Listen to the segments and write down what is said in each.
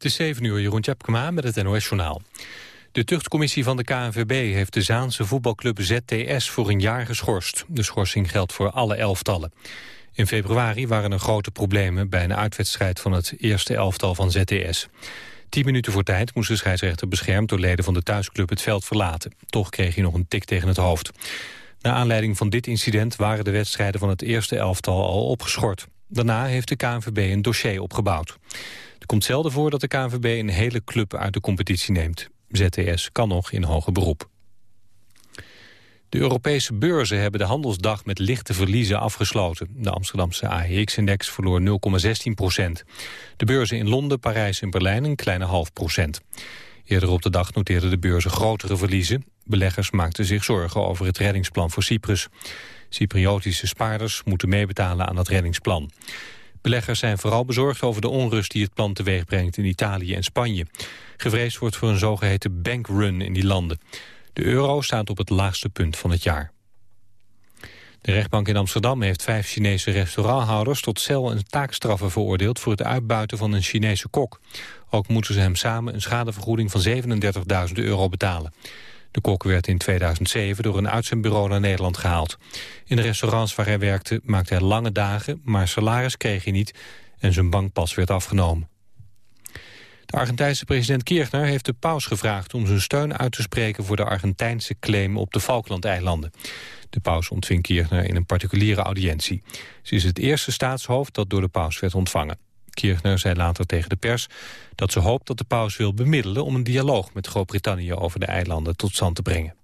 Het is 7 uur, Jeroen Tjepkema met het NOS-journaal. De tuchtcommissie van de KNVB heeft de Zaanse voetbalclub ZTS voor een jaar geschorst. De schorsing geldt voor alle elftallen. In februari waren er grote problemen bij een uitwedstrijd van het eerste elftal van ZTS. Tien minuten voor tijd moest de scheidsrechter beschermd door leden van de thuisclub het veld verlaten. Toch kreeg hij nog een tik tegen het hoofd. Na aanleiding van dit incident waren de wedstrijden van het eerste elftal al opgeschort. Daarna heeft de KNVB een dossier opgebouwd. Het komt zelden voor dat de KNVB een hele club uit de competitie neemt. ZTS kan nog in hoger beroep. De Europese beurzen hebben de handelsdag met lichte verliezen afgesloten. De Amsterdamse AEX-index verloor 0,16 procent. De beurzen in Londen, Parijs en Berlijn een kleine half procent. Eerder op de dag noteerden de beurzen grotere verliezen. Beleggers maakten zich zorgen over het reddingsplan voor Cyprus. Cypriotische spaarders moeten meebetalen aan het reddingsplan. Beleggers zijn vooral bezorgd over de onrust die het plan teweeg brengt in Italië en Spanje. Gevreesd wordt voor een zogeheten bankrun in die landen. De euro staat op het laagste punt van het jaar. De rechtbank in Amsterdam heeft vijf Chinese restauranthouders tot cel- en taakstraffen veroordeeld voor het uitbuiten van een Chinese kok. Ook moeten ze hem samen een schadevergoeding van 37.000 euro betalen. De kok werd in 2007 door een uitzendbureau naar Nederland gehaald. In de restaurants waar hij werkte maakte hij lange dagen, maar salaris kreeg hij niet en zijn bankpas werd afgenomen. De Argentijnse president Kirchner heeft de paus gevraagd om zijn steun uit te spreken voor de Argentijnse claim op de Falklandeilanden. De paus ontving Kirchner in een particuliere audiëntie. Ze is het eerste staatshoofd dat door de paus werd ontvangen. Kirchner zei later tegen de pers dat ze hoopt dat de paus wil bemiddelen om een dialoog met Groot-Brittannië over de eilanden tot stand te brengen.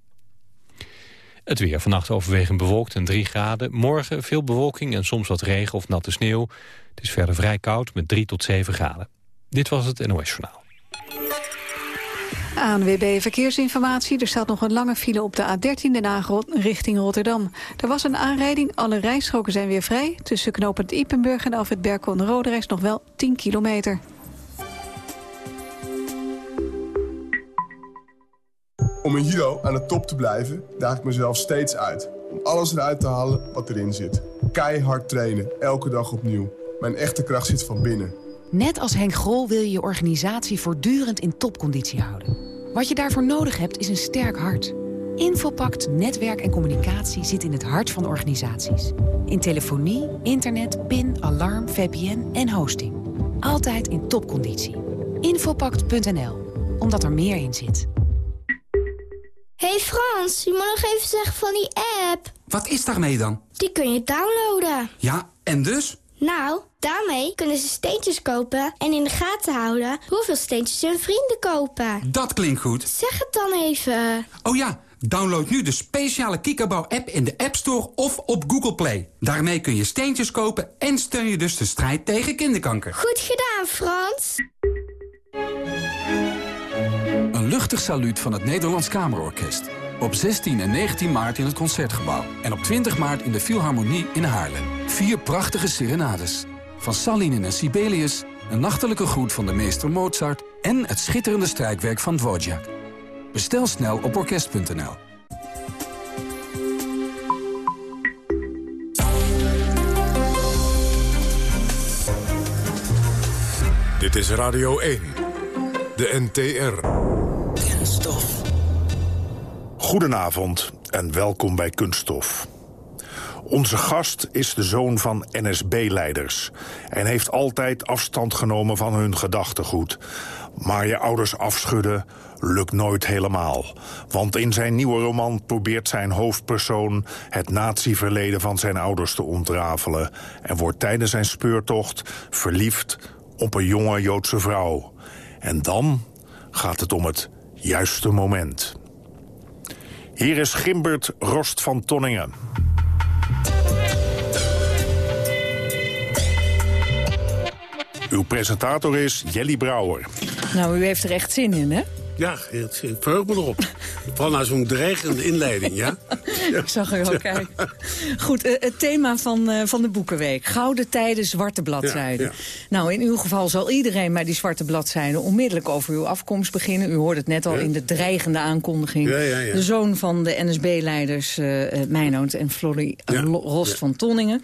Het weer vannacht overwegend bewolkt en 3 graden. Morgen veel bewolking en soms wat regen of natte sneeuw. Het is verder vrij koud met 3 tot 7 graden. Dit was het NOS Journaal. ANWB Verkeersinformatie. Er staat nog een lange file op de A13 Den Haag richting Rotterdam. Er was een aanrijding, alle rijstroken zijn weer vrij. Tussen knooppunt Ipenburg en af het Berkel en Roderijs nog wel 10 kilometer. Om een Hero aan de top te blijven, daag ik mezelf steeds uit. Om alles eruit te halen wat erin zit. Keihard trainen, elke dag opnieuw. Mijn echte kracht zit van binnen. Net als Henk Grol wil je je organisatie voortdurend in topconditie houden. Wat je daarvoor nodig hebt is een sterk hart. Infopact Netwerk en Communicatie zit in het hart van organisaties. In telefonie, internet, PIN, alarm, VPN en hosting. Altijd in topconditie. Infopact.nl, omdat er meer in zit. hey Frans, je moet nog even zeggen van die app. Wat is daarmee dan? Die kun je downloaden. Ja, en dus? Nou, daarmee kunnen ze steentjes kopen en in de gaten houden hoeveel steentjes hun vrienden kopen. Dat klinkt goed. Zeg het dan even. Oh ja, download nu de speciale Kikkerbouw-app in de App Store of op Google Play. Daarmee kun je steentjes kopen en steun je dus de strijd tegen kinderkanker. Goed gedaan, Frans. Een luchtig saluut van het Nederlands Kamerorkest. Op 16 en 19 maart in het Concertgebouw. En op 20 maart in de Philharmonie in Haarlem. Vier prachtige serenades. Van Salinen en Sibelius, een nachtelijke groet van de meester Mozart... en het schitterende strijkwerk van Dvorak. Bestel snel op orkest.nl. Dit is Radio 1. De NTR. Kunststof. Goedenavond en welkom bij Kunststof. Onze gast is de zoon van NSB-leiders... en heeft altijd afstand genomen van hun gedachtegoed. Maar je ouders afschudden lukt nooit helemaal. Want in zijn nieuwe roman probeert zijn hoofdpersoon... het natieverleden van zijn ouders te ontrafelen... en wordt tijdens zijn speurtocht verliefd op een jonge Joodse vrouw. En dan gaat het om het juiste moment. Hier is Gimbert Rost van Tonningen. Uw presentator is Jelly Brouwer. Nou, u heeft er echt zin in, hè? Ja, het verheug me erop. Vooral naar zo'n dreigende inleiding, ja? Ik zag er al kijken. Goed, eh, het thema van, uh, van de Boekenweek. Gouden tijden, zwarte bladzijden. Nou, in uw geval zal iedereen bij die zwarte bladzijden... onmiddellijk over uw afkomst beginnen. U hoorde het net al in de dreigende aankondiging. De zoon van de NSB-leiders uh, Meinoud en Florie Rost van Tonningen.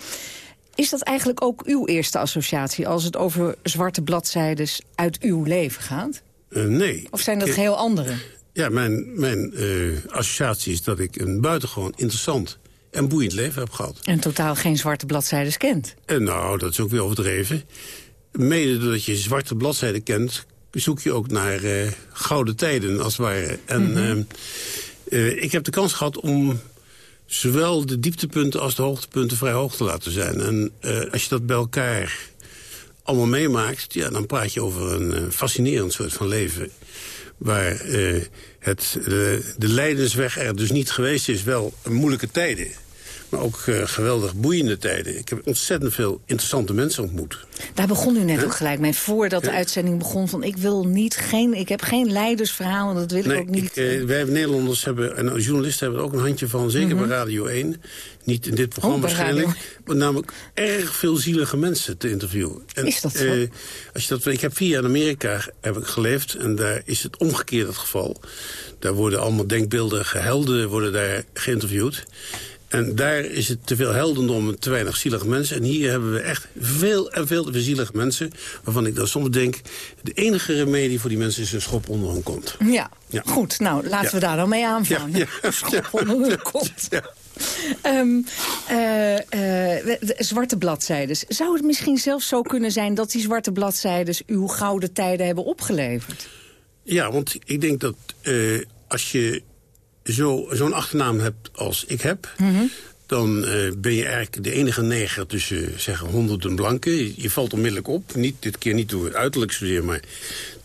Is dat eigenlijk ook uw eerste associatie... als het over zwarte bladzijdes uit uw leven gaat? Uh, nee. Of zijn dat Ik- heel andere? Ja, mijn, mijn eh, associatie is dat ik een buitengewoon interessant en boeiend leven heb gehad. En totaal geen zwarte bladzijdes kent. En nou, dat is ook weer overdreven. Mede doordat je zwarte bladzijden kent... zoek je ook naar eh, gouden tijden, als het ware. En Mhm. ehm, eh, ik heb de kans gehad om zowel de dieptepunten als de hoogtepunten vrij hoog te laten zijn. En eh, als je dat bij elkaar allemaal meemaakt... Ja, dan praat je over een eh, fascinerend soort van leven... waar eh, het, de, de lijdensweg er dus niet geweest is. Wel moeilijke tijden, maar ook eh, geweldig boeiende tijden. Ik heb ontzettend veel interessante mensen ontmoet. Daar begon u net ook gelijk mee, voordat de uitzending begon... van ik wil niet, geen, ik heb geen leidersverhaal, dat wil ik ook niet. ik, eh, wij Nederlanders hebben, en journalisten hebben er ook een handje van, zeker bij Radio 1. Niet in dit programma Mhm. Oh, waarschijnlijk. Maar namelijk erg veel zielige mensen te interviewen. En, Is dat zo? eh, als je dat, ik heb vier jaar in Amerika heb ik geleefd en daar is het omgekeerd het geval. Daar worden allemaal denkbeeldige helden worden daar geïnterviewd. En daar is het te veel heldendom en te weinig zielige mensen. En hier hebben we echt veel en veel te veel zielige mensen... waarvan ik dan soms denk... de enige remedie voor die mensen is een schop onder hun kont. Ja, Ja. goed. Nou, laten Ja. we daar dan mee aanvangen. Ja, ja, Schop onder de kont. De zwarte bladzijdes. Zou het misschien zelfs zo kunnen zijn dat die zwarte bladzijdes uw gouden tijden hebben opgeleverd? Ja, want ik denk dat eh, als je zo- zo'n achternaam hebt als ik heb... dan eh, ben je eigenlijk de enige neger tussen zeggen, honderden blanken. Je, je valt onmiddellijk op. Niet, dit keer niet door het uiterlijk zozeer, maar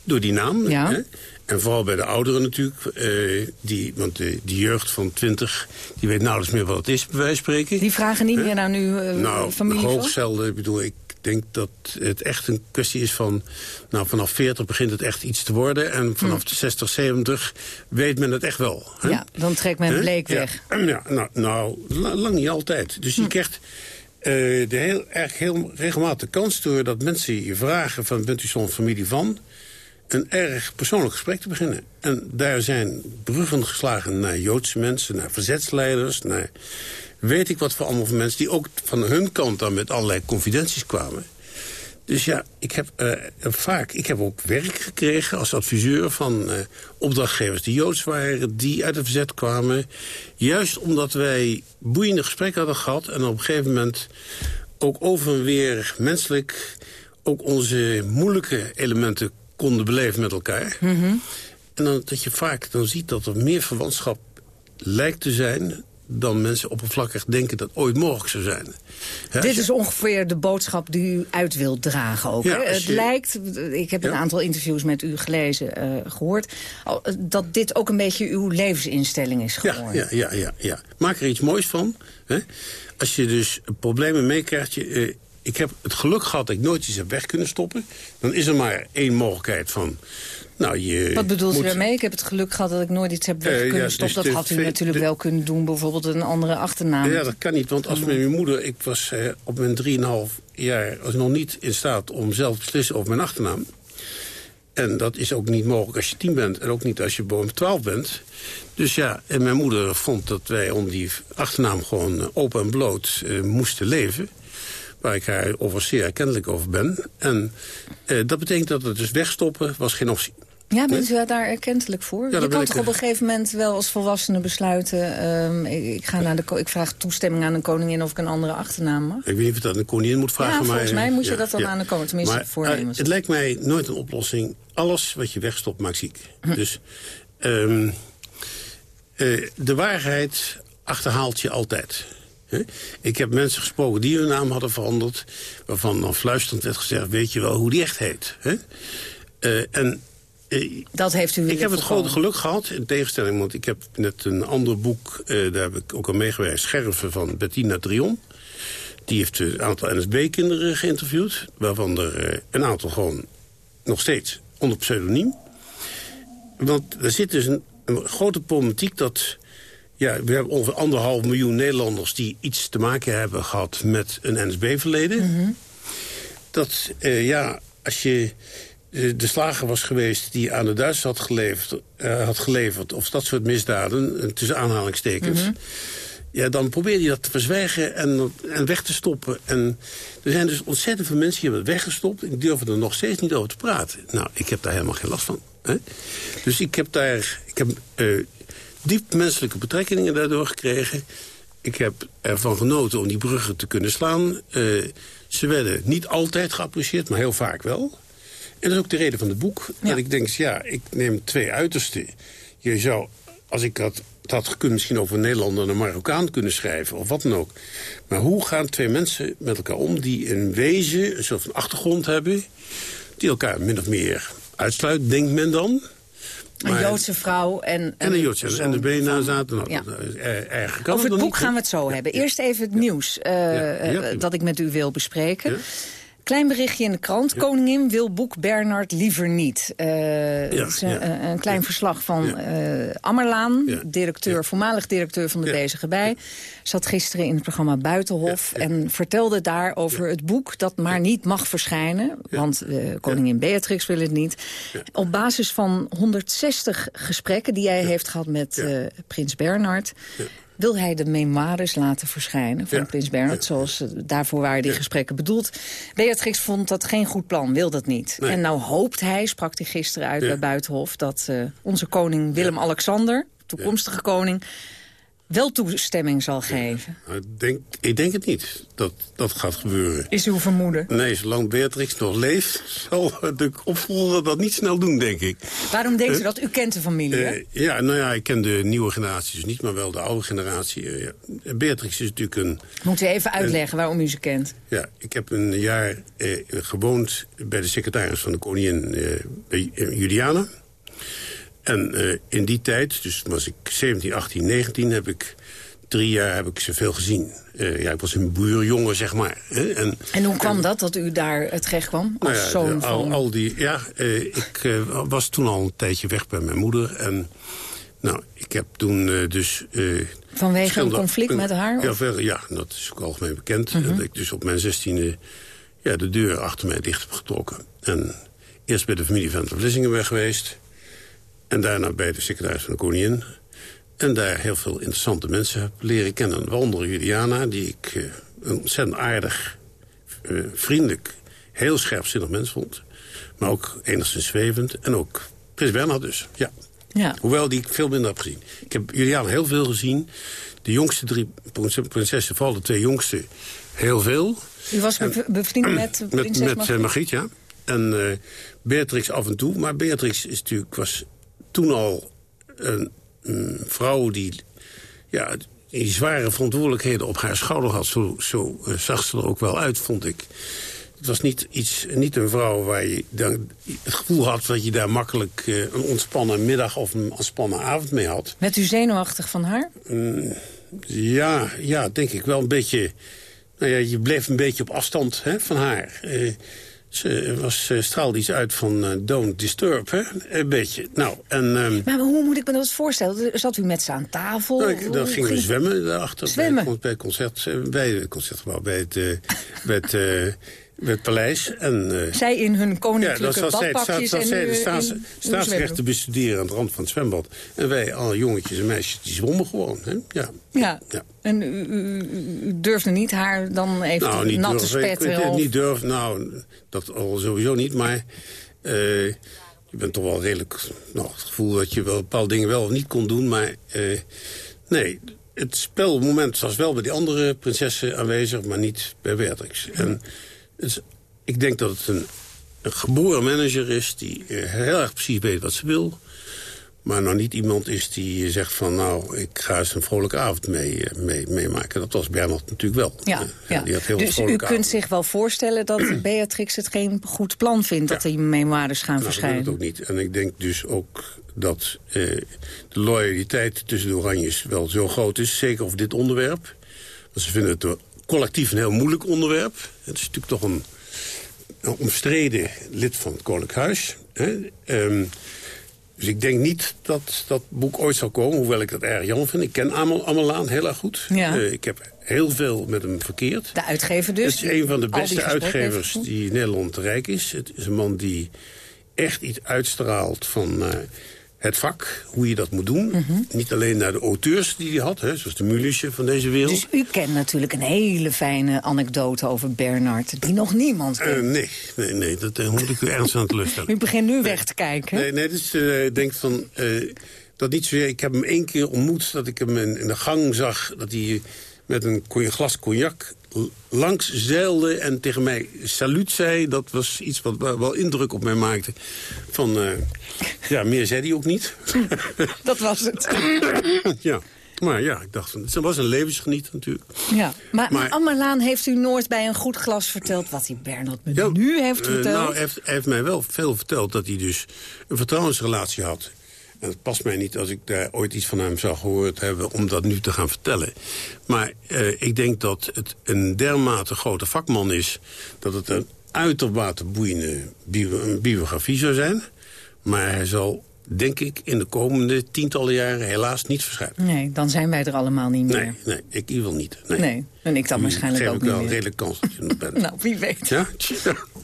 door die naam. Ja. Hè? En vooral bij de ouderen natuurlijk. eh, die, want de, die jeugd van 20, die weet nauwelijks meer wat het is, bij wijze van spreken. Die vragen niet meer aan uw eh, nou, familie? van? hoogzelden. Ik bedoel, ik denk dat het echt een kwestie is van... Nou, vanaf 40 begint het echt iets te worden. En vanaf de 60, 70 weet men het echt wel. Hè? Hm. Ja, dan trekt men bleek weg. Ja, nou, nou la- lang niet altijd. Dus je krijgt eh, de heel, erg heel regelmatig kans door dat mensen je vragen... van bent u zo'n familie van... een erg persoonlijk gesprek te beginnen. En daar zijn bruggen geslagen naar Joodse mensen... naar verzetsleiders, naar weet ik wat voor allemaal van mensen... die ook van hun kant dan met allerlei confidenties kwamen. Dus ja, ik heb eh, vaak, ik heb ook werk gekregen als adviseur van eh, opdrachtgevers die Joods waren, die uit het verzet kwamen. Juist omdat wij boeiende gesprekken hadden gehad en op een gegeven moment ook over en weer menselijk ook onze moeilijke elementen konden beleven met elkaar. En dan, dat je vaak dan ziet dat er meer verwantschap lijkt te zijn dan mensen oppervlakkig denken dat ooit mogelijk zou zijn. Dit je- is ongeveer de boodschap die u uit wilt dragen ook. Ja, Het je- lijkt, ik heb een aantal interviews met u gelezen, eh, gehoord... eh, dat dit ook een beetje uw levensinstelling is geworden. Ja, ja, ja, ja. Maak er iets moois van. Hè? Als je dus problemen meekrijgt... Je, eh, ik heb het geluk gehad dat ik nooit iets heb weg kunnen stoppen. Dan is er maar één mogelijkheid van... Nou, je Wat bedoelt moet- u daarmee? Ik heb het geluk gehad dat ik nooit iets heb weg Eh, kunnen ja, stoppen. dus dat had u natuurlijk de- wel kunnen doen, bijvoorbeeld een andere achternaam. Ja, dat kan niet, want als mijn moeder... Ik was eh, op mijn 3,5 jaar was nog niet in staat om zelf te beslissen over mijn achternaam. En dat is ook niet mogelijk als je 10 bent en ook niet als je boven 12 bent. Dus ja, en mijn moeder vond dat wij om die achternaam gewoon eh, open en bloot moesten leven. Waar ik haar over zeer erkentelijk over ben. En dat betekent dat het dus wegstoppen was geen optie. Ja, bent u daar erkentelijk voor? je kan ik, toch op eh, een gegeven moment wel als volwassene besluiten... ehm, ik, ik ga naar de, ik vraag toestemming aan de koningin of ik een andere achternaam mag? Ik weet niet of dat aan de koningin moet vragen. Ja, maar, volgens mij moet je ja, dat dan ja. aan de koningin, tenminste maar, voornemen eh. Het lijkt mij nooit een oplossing. Alles wat je wegstopt maakt ziek. Dus ehm, eh, de waarheid achterhaalt je altijd. Ik heb mensen gesproken die hun naam hadden veranderd... waarvan dan fluisterend werd gezegd... weet je wel hoe die echt heet? Eh, en eh, Dat heeft u ik heb het grote geluk gehad, in tegenstelling... want ik heb net een ander boek, eh, daar heb ik ook aan meegewerkt... Scherven van Bettina Trion. Die heeft een aantal NSB-kinderen geïnterviewd... waarvan er eh, een aantal gewoon nog steeds onder pseudoniem. Want er zit dus een, een grote problematiek dat... Ja, we hebben ongeveer anderhalf miljoen Nederlanders... die iets te maken hebben gehad met een NSB-verleden. Dat, eh, ja, als je eh, de slager was geweest die aan de Duitsers had geleverd, eh, had geleverd... of dat soort misdaden, eh, tussen aanhalingstekens... ja, dan probeert hij dat te verzwijgen en, en weg te stoppen. En er zijn dus ontzettend veel mensen die hebben het weggestopt... en die durven er nog steeds niet over te praten. Nou, ik heb daar helemaal geen last van. Hè? Dus ik heb daar ik heb, uh, diep menselijke betrekkingen daardoor gekregen. Ik heb ervan genoten om die bruggen te kunnen slaan. Uh, ze werden niet altijd geapprecieerd, maar heel vaak wel. En dat is ook de reden van het boek. Ja. Dat ik denk, ja, ik neem twee uitersten. Je zou, als ik had, het had gekund misschien over een Nederlander en een Marokkaan kunnen schrijven... of wat dan ook. Maar hoe gaan twee mensen met elkaar om die een wezen, een soort van achtergrond hebben... die elkaar min of meer uitsluit, denkt men dan... Een Joodse vrouw en... En een Joodse en de benen zaten. Nou, ja. erg Over het boek gaan we het zo hebben. Eerst even het nieuws uh, dat ik met u wil bespreken. Klein berichtje in de krant. Koningin wil boek Bernard liever niet. Uh, ja, een, een, klein verslag van uh, Ammerlaan, directeur, voormalig directeur van de Bezige Bij. Zat gisteren in het programma Buitenhof en vertelde daar over het boek dat maar niet mag verschijnen. Want uh, koningin Beatrix wil het niet. Op basis van 160 gesprekken die hij heeft gehad met prins Bernard wil hij de memoires laten verschijnen van Prins Bernhard. Zoals, eh, daarvoor waren die gesprekken bedoeld. Beatrix vond dat geen goed plan, wil dat niet. En nou hoopt hij, sprak hij gisteren uit bij Buitenhof... dat uh, onze koning Willem-Alexander, toekomstige koning wel toestemming zal geven? ik, denk, ik denk het niet dat dat gaat gebeuren. Is uw vermoeden? Nee, zolang Beatrix nog leeft... zal de opvolger dat niet snel doen, denk ik. Waarom denkt u dat? U kent de familie, uh, Ja, nou ja, ik ken de nieuwe generatie dus niet... maar wel de oude generatie. Uh, Beatrix is natuurlijk een... Moet u even uitleggen waarom u ze kent? Ja, ik heb een jaar uh, gewoond bij de secretaris van de koningin Juliana... En uh, in die tijd, dus was ik 17, 18, 19, heb ik drie jaar heb ik ze veel gezien. Uh, ja, ik was een buurjongen, zeg maar. Hè? En, en hoe kwam en, dat, dat u daar terecht kwam? Als nou ja, zoon al, van... al die, ja, uh, ik uh, was toen al een tijdje weg bij mijn moeder. En nou, ik heb toen dus... Vanwege een conflict met haar? Ja, verder, ja, dat is ook algemeen bekend. -huh. Dat ik dus op mijn zestiende ja, de deur achter mij dicht heb getrokken. En eerst bij de familie van de Vlissingen ben geweest... En daarna bij de secretaris van de koningin. En daar heel veel interessante mensen heb leren kennen. Waaronder Juliana, die ik uh, een ontzettend aardig, uh, vriendelijk, heel scherpzinnig mens vond. Maar ook enigszins zwevend. En ook Prins Bernhard dus, ja. ja. Hoewel die ik veel minder heb gezien. Ik heb Juliana heel veel gezien. De jongste drie prinsessen, vooral de twee jongste, heel veel. U was en, bevriend met prinses Met, met Margriet, ja. En uh, Beatrix af en toe. Maar Beatrix is natuurlijk, was toen al een, een vrouw die, ja, die zware verantwoordelijkheden op haar schouder had. Zo, zo uh, zag ze er ook wel uit, vond ik. Het was niet, iets, niet een vrouw waar je dan het gevoel had... dat je daar makkelijk uh, een ontspannen middag of een ontspannen avond mee had. Met u zenuwachtig van haar? Mm, ja, ja, denk ik wel een beetje... Nou ja, je bleef een beetje op afstand hè, van haar. Uh, ze was, straalde iets uit van uh, don't disturb, hè? Een beetje. Nou, en, um, maar hoe moet ik me dat voorstellen? Zat u met ze aan tafel? Nou, ik, dan gingen we zwemmen daarachter. Zwemmen? Bij, concert, bij het concertgebouw, bij het, bij het, het paleis. En, uh, zij in hun koninklijke ja, badpakjes zij, en zij de staats, staatsrechten bestuderen aan het rand van het zwembad. En wij, alle jongetjes en meisjes, die zwommen gewoon. Hè? Ja. Ja. ja. En u, u, u, durfde niet haar dan even nou, niet nat te spetten? Ik, ik, niet durf, nou, dat al sowieso niet, maar... Uh, je bent toch wel redelijk... Nou, het gevoel dat je wel bepaalde dingen wel of niet kon doen, maar... Uh, nee, het spelmoment was wel bij die andere prinsessen aanwezig, maar niet bij Beatrix. En het, ik denk dat het een, een geboren manager is die uh, heel erg precies weet wat ze wil. Maar nou niet iemand is die zegt van nou, ik ga eens een vrolijke avond meemaken. Mee, mee dat was Bernard natuurlijk wel. Ja, ja. Die had heel dus u kunt zich wel voorstellen dat Beatrix het geen goed plan vindt... dat die memoires gaan nou, verschijnen? dat ook niet. En ik denk dus ook dat eh, de loyaliteit tussen de Oranjes wel zo groot is. Zeker over dit onderwerp. Want ze vinden het collectief een heel moeilijk onderwerp. Het is natuurlijk toch een, een omstreden lid van het Koninklijk Huis. Hè? Um, dus ik denk niet dat dat boek ooit zal komen, hoewel ik dat erg jammer vind. Ik ken Amelaan heel erg goed. Ja. Uh, ik heb heel veel met hem verkeerd. De uitgever dus? Het is een van de beste uitgevers die Nederland rijk is. Het is een man die echt iets uitstraalt van... Uh, het vak, hoe je dat moet doen. Mhm. Niet alleen naar de auteurs die hij had, hè, zoals de Mulisje van deze wereld. Dus u kent natuurlijk een hele fijne anekdote over Bernard... die nog niemand Eh, nee, nee, nee, dat eh, moet ik u ernstig aan teleurstellen. u begint nu weg te kijken. Nee, nee, dus eh, ik denk van... dat niet zozeer, ik heb hem één keer ontmoet, dat ik hem in, in de gang zag... dat hij met een glas cognac langs zeilde en tegen mij salut zei. Dat was iets wat wel indruk op mij maakte. Van, eh, ja, meer zei hij ook niet. Dat was het. ja, maar ja, ik dacht, het was een levensgeniet natuurlijk. Ja. Maar, maar Ammerlaan heeft u nooit bij een goed glas verteld... wat die Bernard me Ja, nu heeft eh, verteld? nou, hij heeft, hij heeft mij wel veel verteld dat hij dus een vertrouwensrelatie had. En het past mij niet als ik daar ooit iets van hem zou gehoord hebben... om dat nu te gaan vertellen. Maar eh, ik denk dat het een dermate grote vakman is... dat het een uitermate boeiende bio- biografie zou zijn. Maar hij zal, denk ik, in de komende tientallen jaren helaas niet verschijnen. Nee, dan zijn wij er allemaal niet meer. Nee, nee, ik geval niet. Nee. Nee, en ik dan Nu waarschijnlijk geef ook ik niet wel meer. redelijke kans dat je het bent. Nou, wie weet. Ja?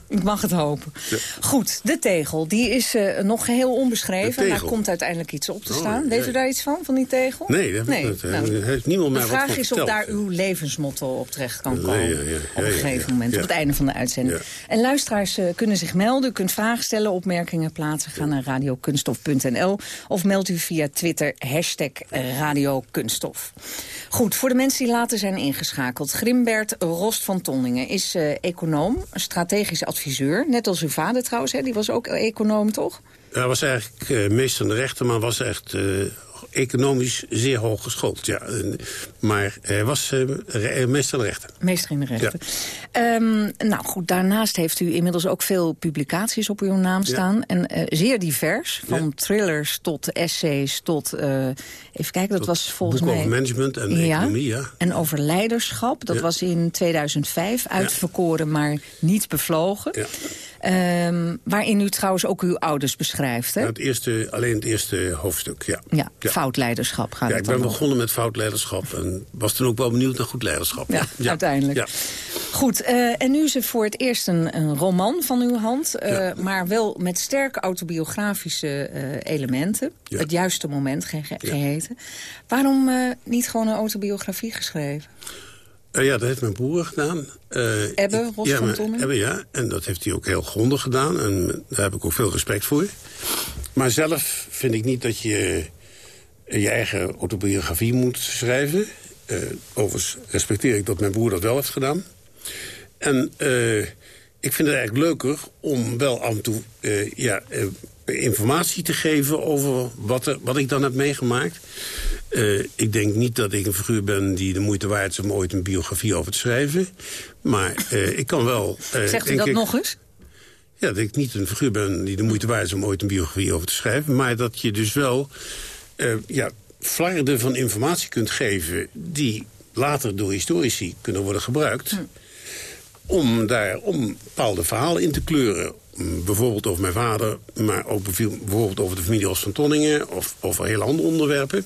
Ik mag het hopen. Ja. Goed, de tegel. Die is eh, nog geheel onbeschreven. De tegel. Daar komt uiteindelijk iets op te Oh, staan. Weet u daar iets van, van die tegel? Nee, dat, dat, dat nou, heeft niemand mij de wat vraag van is of daar uw levensmotto op terecht kan Nee, komen. ja, op een gegeven moment, op het einde van de uitzending. En luisteraars eh, kunnen zich melden. U kunt vragen stellen, opmerkingen plaatsen. Ga naar radiokunstof.nl of meld u via Twitter hashtag radiokunststof. Goed, voor de mensen die later zijn ingeschakeld. Grimbert Rost van Tonningen is eh, econoom, strategisch adviseur. Net als uw vader trouwens, hè, die was ook econoom, toch? Hij was eigenlijk eh, meester aan de rechter, maar was echt eh, economisch zeer hoog geschoold. Ja. Maar hij was re- meester aan de rechter. Meester in de rechten. Ehm, nou goed, daarnaast heeft u inmiddels ook veel publicaties op uw naam staan. En zeer divers, van Ja. thrillers tot essays tot... even kijken, dat was volgens mij... over management en economie, ja. En over leiderschap, dat was in 2005 uitverkoren, maar niet bevlogen. Ja. Ehm, waarin u trouwens ook uw ouders beschrijft, hè? Ja, het eerste, alleen het eerste hoofdstuk, ja. Ja, fout leiderschap gaat Ja, ik ben om. begonnen met fout leiderschap en was toen ook wel benieuwd naar goed leiderschap. Ja, uiteindelijk. Ja. Goed, eh, en nu is er voor het eerst een, een roman van uw hand... eh, maar wel met sterke autobiografische eh, elementen. Het juiste moment ge ge- geheten. Waarom niet gewoon een autobiografie geschreven? Eh, ja, dat heeft mijn broer gedaan. Eh, Ebbe, ik- Ros ja, van? Ebbe, ja, en dat heeft hij ook heel grondig gedaan. En daar heb ik ook veel respect voor. Maar zelf vind ik niet dat je eh, je eigen autobiografie moet schrijven. Eh, overigens respecteer ik dat mijn broer dat wel heeft gedaan. En eh, ik vind het eigenlijk leuker om wel af en toe eh, ja, eh, informatie te geven over wat, er, wat ik dan heb meegemaakt. Eh, ik denk niet dat ik een figuur ben die de moeite waard is om ooit een biografie over te schrijven. Maar eh, ik kan wel... eh, Zegt u dat ik, nog eens? ja, dat ik niet een figuur ben die de moeite waard is om ooit een biografie over te schrijven. Maar dat je dus wel ja, flarden van informatie kunt geven... die later door historici kunnen worden gebruikt... om daar om bepaalde verhalen in te kleuren. Mm, Bijvoorbeeld over mijn vader, maar ook bijvoorbeeld over de familie Os van Tonningen... of over hele andere onderwerpen.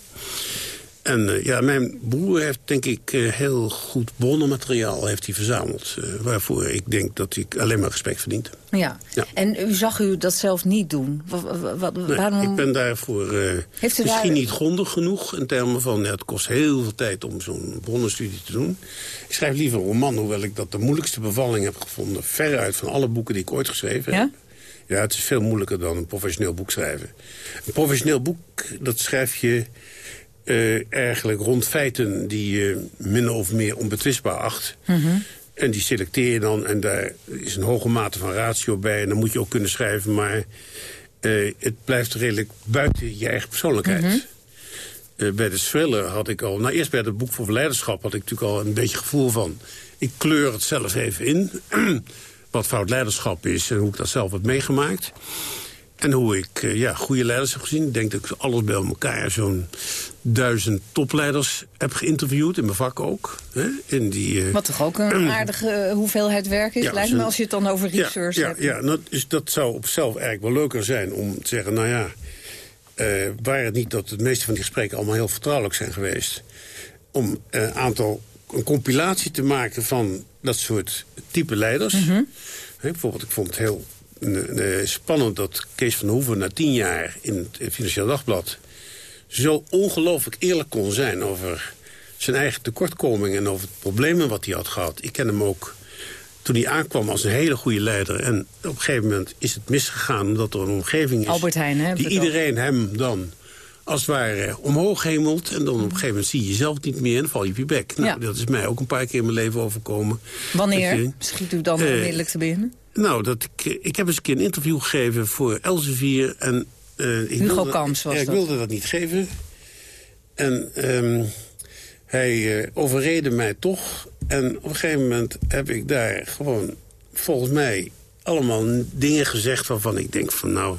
En eh, ja, mijn broer heeft denk ik eh, heel goed bronnenmateriaal heeft hij verzameld. eh, waarvoor ik denk dat ik alleen maar respect verdient. Ja. Ja. En u zag u dat zelf niet doen? Nee, waarom... Ik ben daarvoor Heeft u misschien daar- niet grondig genoeg... in termen van, ja, het kost heel veel tijd om zo'n bronnenstudie te doen. Ik schrijf liever een roman, hoewel ik dat de moeilijkste bevalling heb gevonden... veruit van alle boeken die ik ooit geschreven Ja? heb. Ja, het is veel moeilijker dan een professioneel boek schrijven. Een professioneel boek, dat schrijf je eh, eigenlijk rond feiten... die je min of meer onbetwistbaar acht... En die selecteer je dan en daar is een hoge mate van ratio bij. En dan moet je ook kunnen schrijven, maar eh, het blijft redelijk buiten je eigen persoonlijkheid. Eh, bij de thriller had ik al... Nou, eerst bij het boek voor leiderschap had ik natuurlijk al een beetje gevoel van... ik kleur het zelf even in, wat fout leiderschap is... en hoe ik dat zelf heb meegemaakt. En hoe ik eh, ja, goede leiders heb gezien. Ik denk dat ik alles bij elkaar zo'n duizend topleiders heb geïnterviewd. In mijn vak ook. Hè, in die, eh, Wat toch ook een aardige eh, hoeveelheid werk is, Ja, lijkt me, als je het dan over ja, research ja, hebt. Ja, nou, dus dat zou op zichzelf eigenlijk wel leuker zijn om te zeggen... nou ja, eh waar het niet dat de meeste van die gesprekken allemaal heel vertrouwelijk zijn geweest... om een aantal, een compilatie te maken van dat soort type leiders. Mhm. Hè, bijvoorbeeld, ik vond het heel uh, spannend dat Kees van Hoeven na tien jaar in het Financieel Dagblad... zo ongelooflijk eerlijk kon zijn over zijn eigen tekortkomingen... en over de problemen wat hij had gehad. Ik ken hem ook toen hij aankwam als een hele goede leider. En op een gegeven moment is het misgegaan omdat er een omgeving is... Albert Heijn, hè, die iedereen hem dan als het ware omhoog hemelt. En dan op een gegeven moment zie je jezelf niet meer en dan val je op je bek. Nou, Dat is mij ook een paar keer in mijn leven overkomen. Wanneer schiet u dan onmiddellijk te binnen? Nou, dat ik, ik heb eens een keer een interview gegeven voor Elsevier. En, uh, ik Hugo wilde, Kams was ja, ik dat. wilde dat niet geven. En um, hij uh, overrede mij toch. En op een gegeven moment heb ik daar gewoon, volgens mij, allemaal dingen gezegd waarvan ik denk van nou...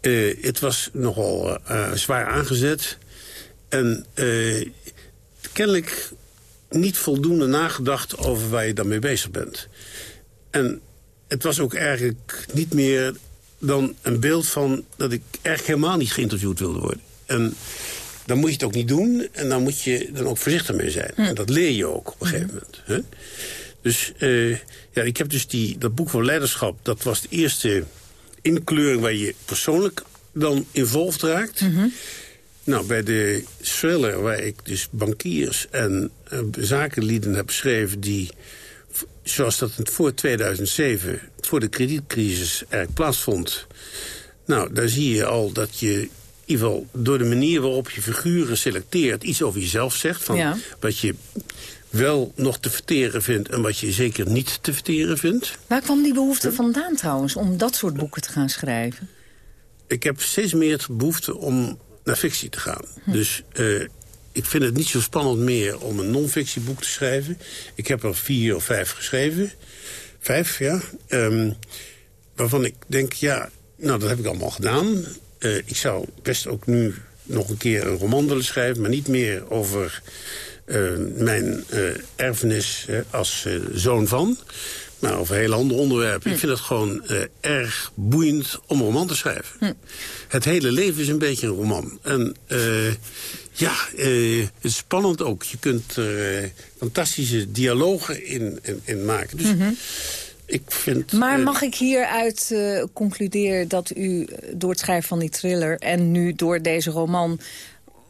Uh, het was nogal zwaar aangezet. En kennelijk niet voldoende nagedacht over waar je dan mee bezig bent. En het was ook eigenlijk niet meer dan een beeld van... dat ik eigenlijk helemaal niet geïnterviewd wilde worden. En dan moet je het ook niet doen. En dan moet je dan ook voorzichtig mee zijn. Hm. En dat leer je ook op een gegeven moment. Hè? Dus uh, ja, ik heb dus die, dat boek van leiderschap... dat was de eerste inkleuring waar je persoonlijk dan involved raakt. Mhm. Mm -hmm. Nou, bij de thriller waar ik dus bankiers en uh, zakenlieden heb beschreven... die, zoals dat voor 2007, voor de kredietcrisis eigenlijk plaatsvond... nou, daar zie je al dat je in ieder geval door de manier waarop je figuren selecteert... iets over jezelf zegt, van ja. wat je wel nog te verteren vindt... en wat je zeker niet te verteren vindt. Waar kwam die behoefte vandaan trouwens, om dat soort boeken te gaan schrijven? Ik heb steeds meer behoefte om naar fictie te gaan. Hm. Dus uh, ik vind het niet zo spannend meer om een non-fictieboek te schrijven. Ik heb er vier of vijf geschreven. Vijf, ja. Um, waarvan ik denk, ja, nou, dat heb ik allemaal gedaan. Uh, ik zou best ook nu nog een keer een roman willen schrijven... maar niet meer over uh, mijn erfenis als zoon van... Maar over hele andere onderwerpen. Hm. Ik vind het gewoon erg boeiend om een roman te schrijven. Hm. Het hele leven is een beetje een roman. En ja, uh, het is spannend ook. Je kunt er fantastische dialogen in, in, in maken. Dus Mhm. ik vind... Maar mag ik hieruit concluderen dat u door het schrijven van die thriller... en nu door deze roman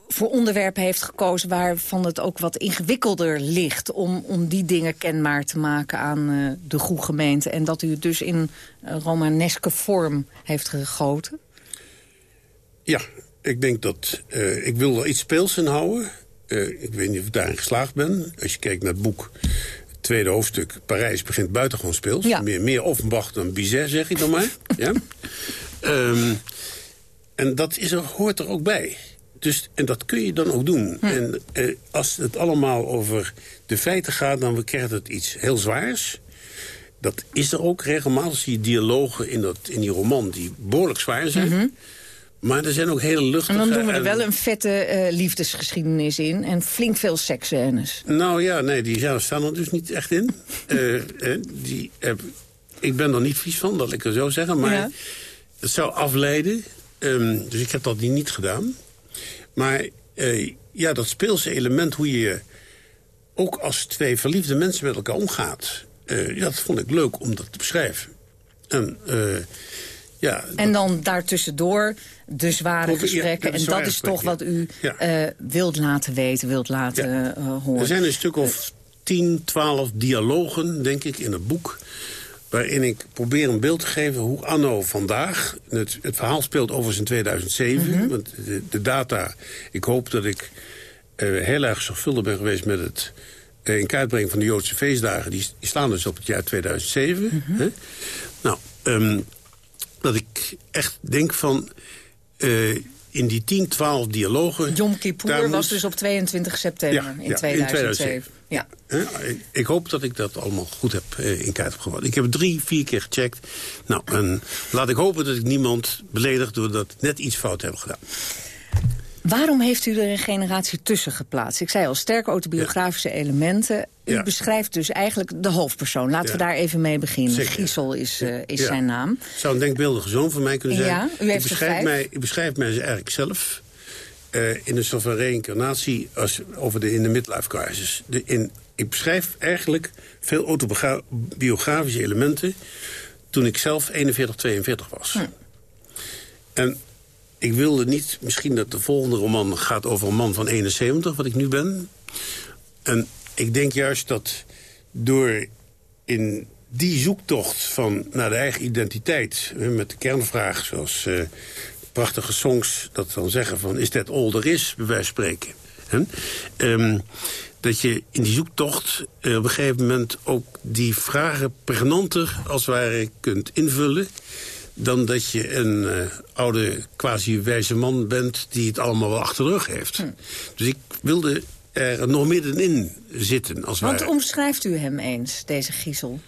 voor onderwerpen heeft gekozen... waarvan het ook wat ingewikkelder ligt... om, om die dingen kenbaar te maken aan uh, de goede gemeente... en dat u het dus in uh, romaneske vorm heeft gegoten? Ja, ik denk dat... Uh, ik wil er iets speels in houden. ik weet niet of ik daarin geslaagd ben. Als je kijkt naar het boek... Het tweede hoofdstuk, Parijs, begint buitengewoon speels. Ja. Meer, meer Offenbach dan Bizet, zeg ik dan maar. ja? um, en dat is er, hoort er ook bij. Dus, en dat kun je dan ook doen. Hm. En eh, als het allemaal over de feiten gaat, dan krijgt het iets heel zwaars. Dat is er ook regelmatig. Zie je dialogen in, dat, in die roman die behoorlijk zwaar zijn. Mhm. Maar er zijn ook hele luchtige... En dan doen we er wel een vette uh, liefdesgeschiedenis in. En flink veel seksscènes. Nou ja, nee, die ja, staan er dus niet echt in. uh, die, uh, ik ben er niet vies van, dat ik er zo zeggen. Maar Ja. het zou afleiden. Um, dus ik heb dat niet gedaan. Maar ja, dat speelse element, hoe je ook als twee verliefde mensen met elkaar omgaat... Ja, dat vond ik leuk om dat te beschrijven. En, ja, En dan daartussendoor de zware ja, gesprekken. en dat is toch wat u eh, wilt laten weten, wilt laten eh, horen. Er zijn een stuk of 10, 12 dialogen, denk ik, in het boek... waarin ik probeer een beeld te geven hoe anno vandaag... Het, het verhaal speelt overigens in 2007, Mhm. want de, de data... ik hoop dat ik eh, heel erg zorgvuldig ben geweest met het in kaart brengen van de Joodse feestdagen. Die, die slaan dus op het jaar 2007. Mhm. hè? Nou, ehm, dat ik echt denk van... eh, in die 10, 12 dialogen... Yom Kippur was moet- dus op 22 september Ja, in, ja, in 2007. 2007. Ja. Ik- hoop dat ik dat allemaal goed heb eh, in kaart gebracht. Ik heb drie, vier keer gecheckt. Nou, en laat ik hopen dat ik niemand beledig... doordat ik net iets fout heb gedaan. Waarom heeft u er een generatie tussen geplaatst? Ik zei al, sterke autobiografische elementen. U Ja. beschrijft dus eigenlijk de hoofdpersoon. Laten we daar even mee beginnen. Zeker. Giesel is, eh, is zijn naam. zou een denkbeeldige zoon van mij kunnen zijn. Ja, u heeft ik, beschrijf vijf. mij, ik beschrijf mij eigenlijk zelf... eh, in een soort van reïncarnatie als, over de, in de midlife crisis. De, in, ik beschrijf eigenlijk veel autobiografische elementen... toen ik zelf 41, 42 was. En ik wilde niet, misschien dat de volgende roman gaat over een man van 71, wat ik nu ben. En ik denk juist dat door in die zoektocht van naar de eigen identiteit... met de kernvraag, zoals uh, prachtige songs dat dan zeggen van... is that all there is, bij wijze van spreken. Um, dat je in die zoektocht uh, op een gegeven moment ook die vragen pregnanter als het ware kunt invullen dan dat je een uh, oude quasi-wijze man bent die het allemaal wel achter de rug heeft. Hm. Dus ik wilde er nog middenin zitten. Als Want omschrijft u hem eens, deze Giesel?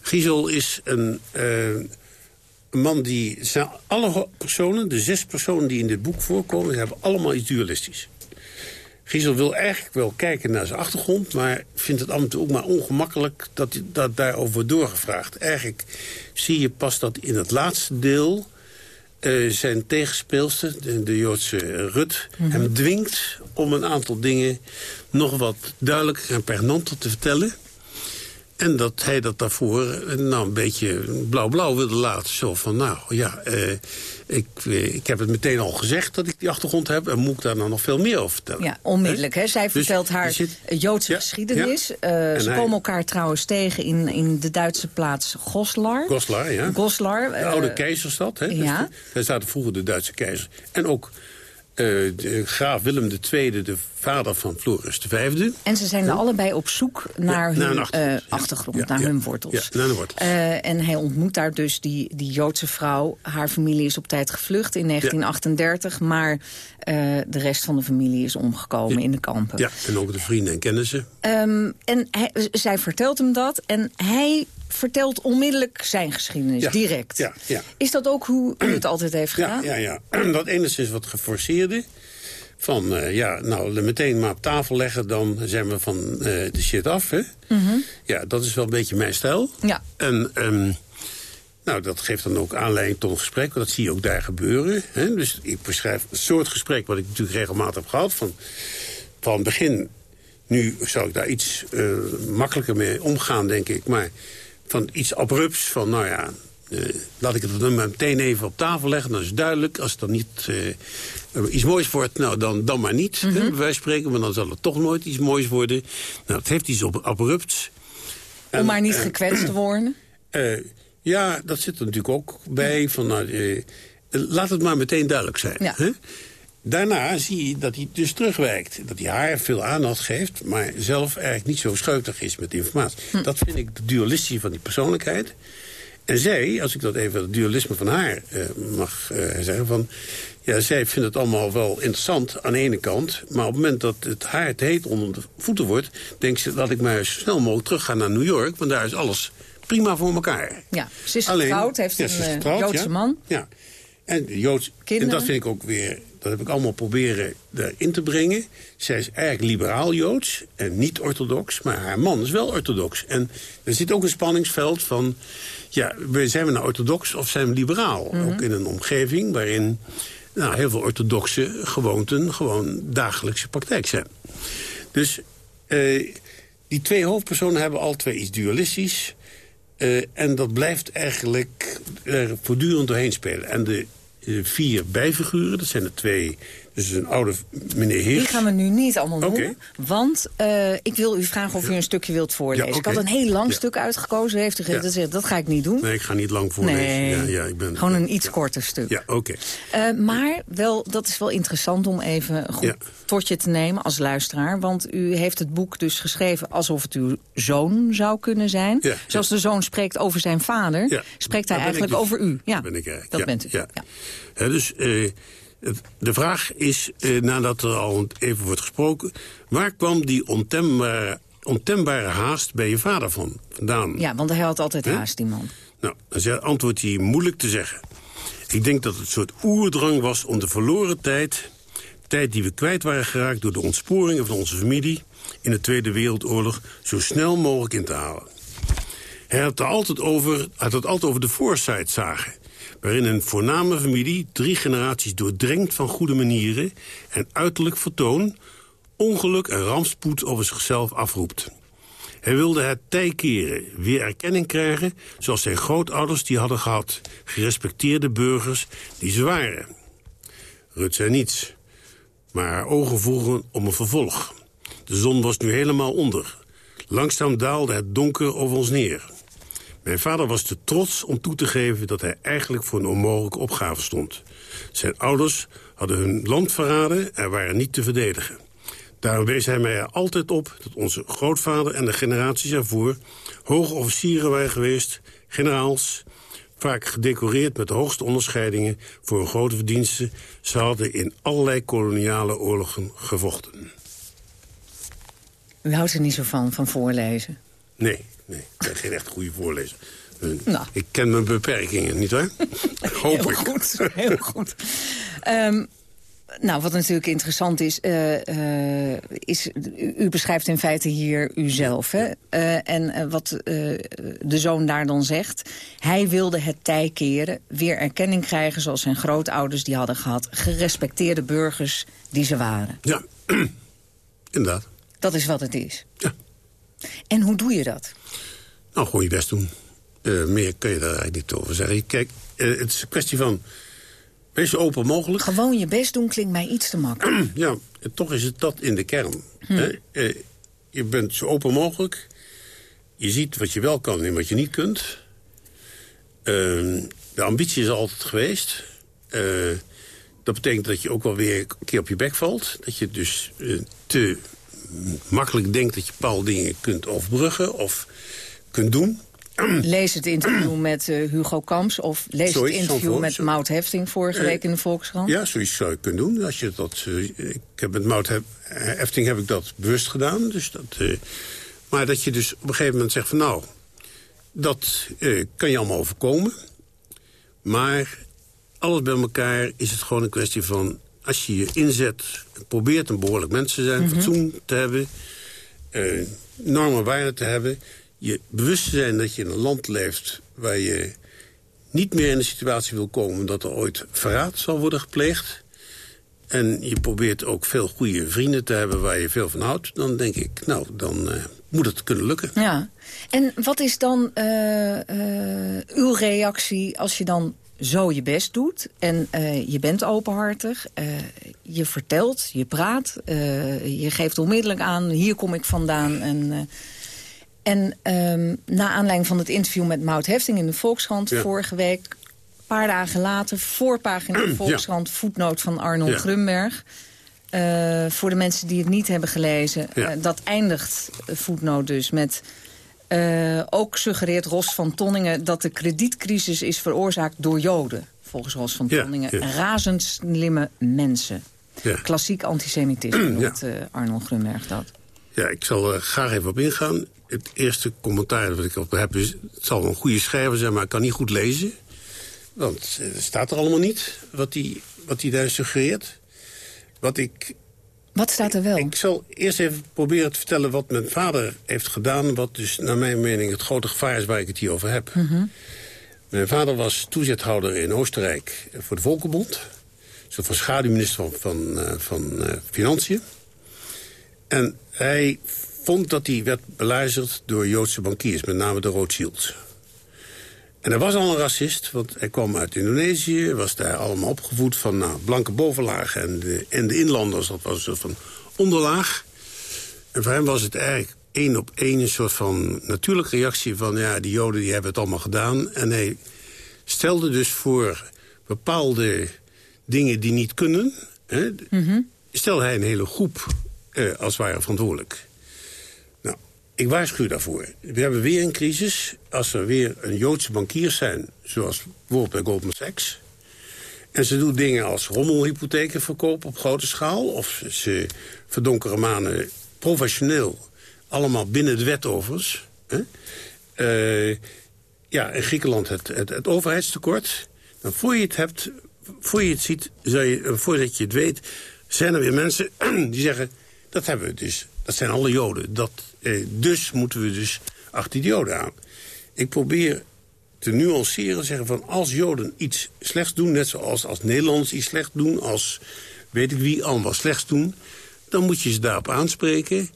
Giesel is een, uh, een man die... Zijn alle personen, de zes personen die in dit boek voorkomen... hebben allemaal iets dualistisch. Giesel wil eigenlijk wel kijken naar zijn achtergrond... maar vindt het af en toe ook maar ongemakkelijk dat, dat daarover wordt doorgevraagd. Eigenlijk zie je pas dat in het laatste deel... Uh, zijn tegenspeelster, de, de Joodse Rut, mm -hmm. hem dwingt om een aantal dingen nog wat duidelijker en pregnanter te vertellen. En dat hij dat daarvoor eh, nou, een beetje blauw-blauw wilde laten. Zo van, nou ja, eh, ik, eh, ik heb het meteen al gezegd dat ik die achtergrond heb... en moet ik daar nou nog veel meer over vertellen. Ja, onmiddellijk. Hè? Zij dus vertelt haar zit, Joodse ja, geschiedenis. Ja. Uh, ze hij, komen elkaar trouwens tegen in, in de Duitse plaats Goslar. Goslar, ja. Goslar. De oude keizerstad, hè? Ja. Dus daar zaten vroeger de Duitse keizer. En ook uh, graaf Willem II, de vader van Floris V. En ze zijn allebei op zoek naar ja, hun achtergrond, uh, achtergrond ja, naar hun wortels. naar de wortels. Uh, en hij ontmoet daar dus die, die Joodse vrouw. Haar familie is op tijd gevlucht in 1938, maar de rest van de familie is omgekomen in de kampen. Ja, en ook de vrienden en kennissen. Um, en hij, zij vertelt hem dat en hij vertelt onmiddellijk zijn geschiedenis, ja, direct. Ja, ja. Is dat ook hoe u het altijd heeft gedaan? Ja, ja, ja. dat enigszins wat geforceerde. Van, uh, ja, nou, meteen maar op tafel leggen, dan zijn we van uh, de shit af, hè? Mm -hmm. Ja, dat is wel een beetje mijn stijl. Ja. En... Um, nou, dat geeft dan ook aanleiding tot een gesprek. Dat zie je ook daar gebeuren. Hè? Dus ik beschrijf een soort gesprek wat ik natuurlijk regelmatig heb gehad. Van, van begin, nu zou ik daar iets uh, makkelijker mee omgaan, denk ik. Maar van iets abrupts, van nou ja, uh, laat ik het dan maar meteen even op tafel leggen. Dan is het duidelijk. Als het dan niet uh, iets moois wordt, nou dan, dan maar niet. Mm -hmm. Wij spreken, maar dan zal het toch nooit iets moois worden. Nou, het heeft iets op abrupts. Om en, maar niet gekwetst te worden? Ja, dat zit er natuurlijk ook bij. Van, nou, laat het maar meteen duidelijk zijn. Ja. Hè? Daarna zie je dat hij dus terugwijkt. Dat hij haar veel aandacht geeft, maar zelf eigenlijk niet zo scheutig is met informatie. Hm. Dat vind ik de dualistie van die persoonlijkheid. En zij, als ik dat even het dualisme van haar uh, mag uh, zeggen... van ja, zij vindt het allemaal wel interessant aan de ene kant... maar op het moment dat het haar te heet onder de voeten wordt... denkt ze dat ik maar zo snel mogelijk terug ga naar New York... want daar is alles prima voor elkaar. Ja, ze is Alleen, getrouwd, heeft ja, een getrouwd, Joodse ja, man. Ja, en, Joods, en dat vind ik ook weer dat heb ik allemaal proberen erin te brengen. Zij is eigenlijk liberaal-Joods en niet orthodox. Maar haar man is wel orthodox. En er zit ook een spanningsveld van... ja, zijn we nou orthodox of zijn we liberaal? Mm -hmm. Ook in een omgeving waarin nou, heel veel orthodoxe gewoonten... gewoon dagelijkse praktijk zijn. Dus uh, die twee hoofdpersonen hebben al twee iets dualistisch... Uh, en dat blijft eigenlijk er voortdurend doorheen spelen. En de vier bijfiguren. Dat zijn er twee. Dus een oude meneer Heers. Die gaan we nu niet allemaal noemen. Okay. Want uh, ik wil u vragen of u een stukje wilt voorlezen. Ja, okay. Ik had een heel lang ja. stuk uitgekozen. Heeft u gezegd, dat ga ik niet doen. Nee, ik ga niet lang voorlezen. Nee, ja, ja, ik ben, gewoon een iets korter stuk. Ja, oké. Okay. Uh, maar wel, dat is wel interessant om even goed tot je te nemen als luisteraar. Want u heeft het boek dus geschreven alsof het uw zoon zou kunnen zijn. Zoals de zoon spreekt over zijn vader, spreekt hij eigenlijk dus, over u. Ja, ben ik eigenlijk. dat bent u. Ja. dus... Uh, de vraag is, eh, nadat er al even wordt gesproken... waar kwam die ontembare, ontembare haast bij je vader van, vandaan? Ja, want hij had altijd He? haast, die man. Nou, dan antwoordt hij moeilijk te zeggen. Ik denk dat het een soort oerdrang was om de verloren tijd... tijd die we kwijt waren geraakt door de ontsporingen van onze familie... in de Tweede Wereldoorlog zo snel mogelijk in te halen. Hij had het altijd over, had het altijd over de Foresight-zagen waarin een voorname familie drie generaties doordrenkt van goede manieren... en uiterlijk vertoon ongeluk en rampspoed over zichzelf afroept. Hij wilde het tij keren, weer erkenning krijgen... zoals zijn grootouders die hadden gehad. Gerespecteerde burgers die ze waren. Rut zei niets. Maar haar ogen vroegen om een vervolg. De zon was nu helemaal onder. Langzaam daalde het donker over ons neer. Mijn vader was te trots om toe te geven dat hij eigenlijk voor een onmogelijke opgave stond. Zijn ouders hadden hun land verraden en waren niet te verdedigen. Daarom wees hij mij er altijd op dat onze grootvader en de generaties ervoor... hoge officieren waren geweest, generaals... vaak gedecoreerd met de hoogste onderscheidingen voor hun grote verdiensten. Ze hadden in allerlei koloniale oorlogen gevochten. U houdt er niet zo van, van voorlezen? Nee, nee, ik ben geen echt goede voorlezer. Nou. Ik ken mijn beperkingen, nietwaar? Hoop heel goed, heel goed. Um, nou, wat natuurlijk interessant is, uh, uh, is u beschrijft in feite hier uzelf. Hè? Uh, en wat de zoon daar dan zegt, hij wilde het tij keren, weer erkenning krijgen zoals zijn grootouders die hadden gehad. Gerespecteerde burgers die ze waren. Ja, inderdaad. Dat is wat het is. Ja. En hoe doe je dat? Nou, gewoon je best doen. meer kun je daar eigenlijk niet over zeggen. Kijk, het is een kwestie van Wees zo open mogelijk. Gewoon je best doen klinkt mij iets te makkelijk. ja, toch is het dat in de kern. Hm. Eh, je bent zo open mogelijk. Je ziet wat je wel kan en wat je niet kunt. Ehm, de ambitie is altijd geweest. Dat betekent dat je ook wel weer een keer op je bek valt. Dat je dus te makkelijk denkt dat je bepaalde dingen kunt overbruggen of kunt doen. Lees het interview met uh, Hugo Kamps of lees het interview met Maud Hefting vorige week in de Volkskrant. Ja, zoiets zou je kunnen doen. Als je dat, uh, ik heb met Maud Hefting heb ik dat bewust gedaan. Dus dat, uh, maar dat je dus op een gegeven moment zegt van nou, dat kan je allemaal overkomen. Maar alles bij elkaar is het gewoon een kwestie van... als je je inzet, probeert een behoorlijk mens te zijn... Mm fatsoen te hebben, normen waarden te hebben je bewust zijn dat je in een land leeft... waar je niet meer in de situatie wil komen... dat er ooit verraad zal worden gepleegd... en je probeert ook veel goede vrienden te hebben waar je veel van houdt... dan denk ik, nou, dan uh, moet het kunnen lukken. Ja, en wat is dan uh, uh, uw reactie als je dan zo je best doet? En je bent openhartig, je vertelt, je praat, je geeft onmiddellijk aan, hier kom ik vandaan en en um, na aanleiding van het interview met Maud Hefting in de Volkskrant vorige week... een paar dagen later, voorpagina de Volkskrant, voetnoot van Arnold ja. Grunberg... Uh, voor de mensen die het niet hebben gelezen, ja. uh, dat eindigt voetnoot dus met... Uh, ook suggereert Ros van Tonningen dat de kredietcrisis is veroorzaakt door Joden. Volgens Ros van Tonningen. Ja, Razend slimme mensen. Klassiek antisemitisme noemt Arnold Grunberg dat. Ja, ik zal er graag even op ingaan het eerste commentaar dat ik op heb is... het zal een goede schrijver zijn, maar ik kan niet goed lezen. Want het staat er allemaal niet, wat hij wat daar suggereert. Wat ik... Wat staat er wel? Ik, zal eerst even proberen te vertellen wat mijn vader heeft gedaan... wat dus naar mijn mening het grote gevaar is waar ik het hier over heb. Mm -hmm. Mijn vader was toezichthouder in Oostenrijk voor de Volkenbond. Soort van schaduwminister van, van, uh, van uh, Financiën. En hij vond dat hij werd beluisterd door Joodse bankiers, met name de Rothschilds. En hij was al een racist, want hij kwam uit Indonesië... was daar allemaal opgevoed van nou, blanke bovenlaag en de, en de inlanders, dat was een soort van onderlaag. En voor hem was het eigenlijk één op één een soort van natuurlijke reactie van... ja, die Joden die hebben het allemaal gedaan. En hij stelde dus voor bepaalde dingen die niet kunnen... Hè, mm -hmm. stelde hij een hele groep eh, als het ware verantwoordelijk. Ik waarschuw daarvoor. We hebben weer een crisis. Als er weer een Joodse bankiers zijn, zoals bijvoorbeeld bij Goldman Sachs... en ze doen dingen als rommelhypotheken verkopen op grote schaal... of ze verdonkeren manen professioneel, allemaal binnen de wet. Hè? Uh, ja, in Griekenland het, het, het overheidstekort. Dan voor je het hebt, voor je het ziet, zou je, voordat je het weet... zijn er weer mensen die zeggen, dat hebben we dus. Dat zijn alle Joden. Dat eh, dus moeten we dus achter die Joden aan. Ik probeer te nuanceren, zeggen van als Joden iets slechts doen... net zoals als Nederlanders iets slecht doen, als weet ik wie allemaal slechts doen... dan moet je ze daarop aanspreken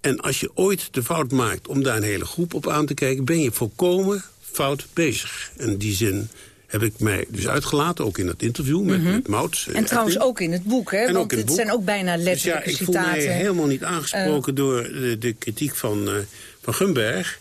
En als je ooit de fout maakt om daar een hele groep op aan te kijken... ben je volkomen fout bezig. In die zin heb ik mij dus uitgelaten, ook in dat interview met, mm met Mouts. En, trouwens ook in het boek, hè? En Want het, zijn ook bijna letterlijke dus ja, ik voel mij helemaal niet aangesproken uh, door de, de, kritiek van, uh, van Gumberg.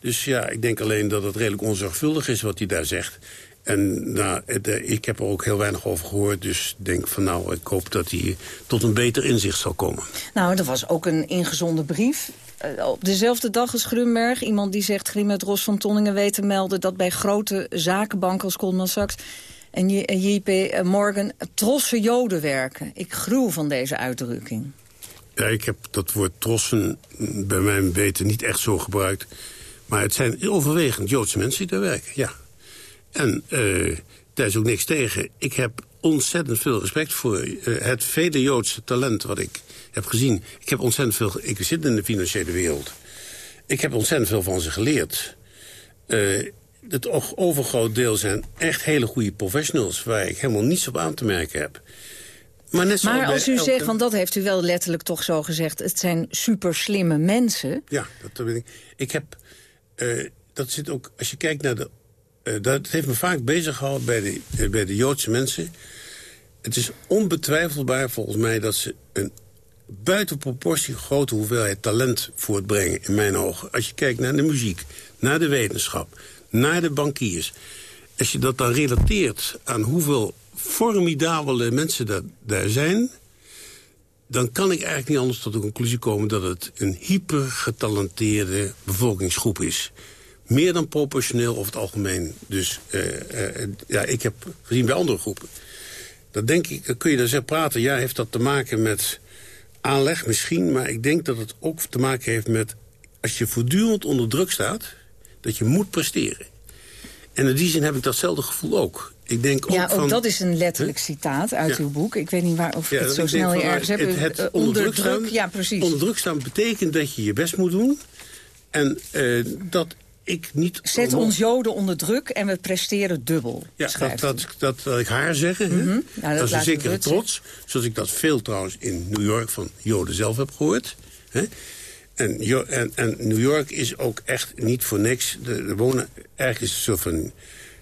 Dus ja, ik denk alleen dat het redelijk onzorgvuldig is wat hij daar zegt. En nou, ik heb er ook heel weinig over gehoord. Dus denk van nou, ik hoop dat hij tot een beter inzicht zal komen. Nou, er was ook een ingezonde brief. Uh, op dezelfde dag als Grunberg. Iemand die zegt, Grimet Ros van Tonningen weet te melden... dat bij grote zakenbanken als Goldman Sachs en JP Morgan trossen joden werken. Ik gruw van deze uitdrukking. Ja, ik heb dat woord trossen bij mijn weten niet echt zo gebruikt. Maar het zijn overwegend Joodse mensen die daar werken, ja. En uh, daar is ook niks tegen. Ik heb ontzettend veel respect voor het vele Joodse talent wat ik heb gezien. Ik heb ontzettend veel... Ik zit in de financiële wereld. Ik heb ontzettend veel van ze geleerd. Uh, het overgroot deel zijn echt hele goede professionals... waar ik helemaal niets op aan te merken heb. Maar, net maar als u elke... zegt, want dat heeft u wel letterlijk toch zo gezegd... het zijn super slimme mensen. Ja, dat weet ik. Ik heb... Uh, dat zit ook, als je kijkt naar de uh, dat heeft me vaak bezig gehouden bij de, uh, bij de Joodse mensen. Het is onbetwijfelbaar volgens mij dat ze een buiten proportie grote hoeveelheid talent voortbrengen, in mijn ogen. Als je kijkt naar de muziek, naar de wetenschap, naar de bankiers. Als je dat dan relateert aan hoeveel formidabele mensen daar zijn... dan kan ik eigenlijk niet anders tot de conclusie komen... dat het een hypergetalenteerde bevolkingsgroep is meer dan proportioneel over het algemeen. Dus uh, uh, ja, ik heb gezien bij andere groepen. Dat denk ik, dan kun je daar zeggen praten. Ja, heeft dat te maken met aanleg misschien. Maar ik denk dat het ook te maken heeft met... als je voortdurend onder druk staat, dat je moet presteren. En in die zin heb ik datzelfde gevoel ook. Ik denk ook ja, ook van, dat is een letterlijk citaat uit ja. uw boek. Ik weet niet waar, of ja, het zo snel je ergens hebt. Het, het onder, druk staan, ja, precies. Onder druk staan betekent dat je je best moet doen. En uh, dat ik niet... Zet ons Joden onder druk en we presteren dubbel. Ja, dat, dat, dat, dat ik haar zeggen. Mm -hmm. nou, dat, dat is een zekere trots. Zoals ik dat veel trouwens in New York van Joden zelf heb gehoord. Hè? En, en, en, New York is ook echt niet voor niks. Er wonen eigenlijk een soort van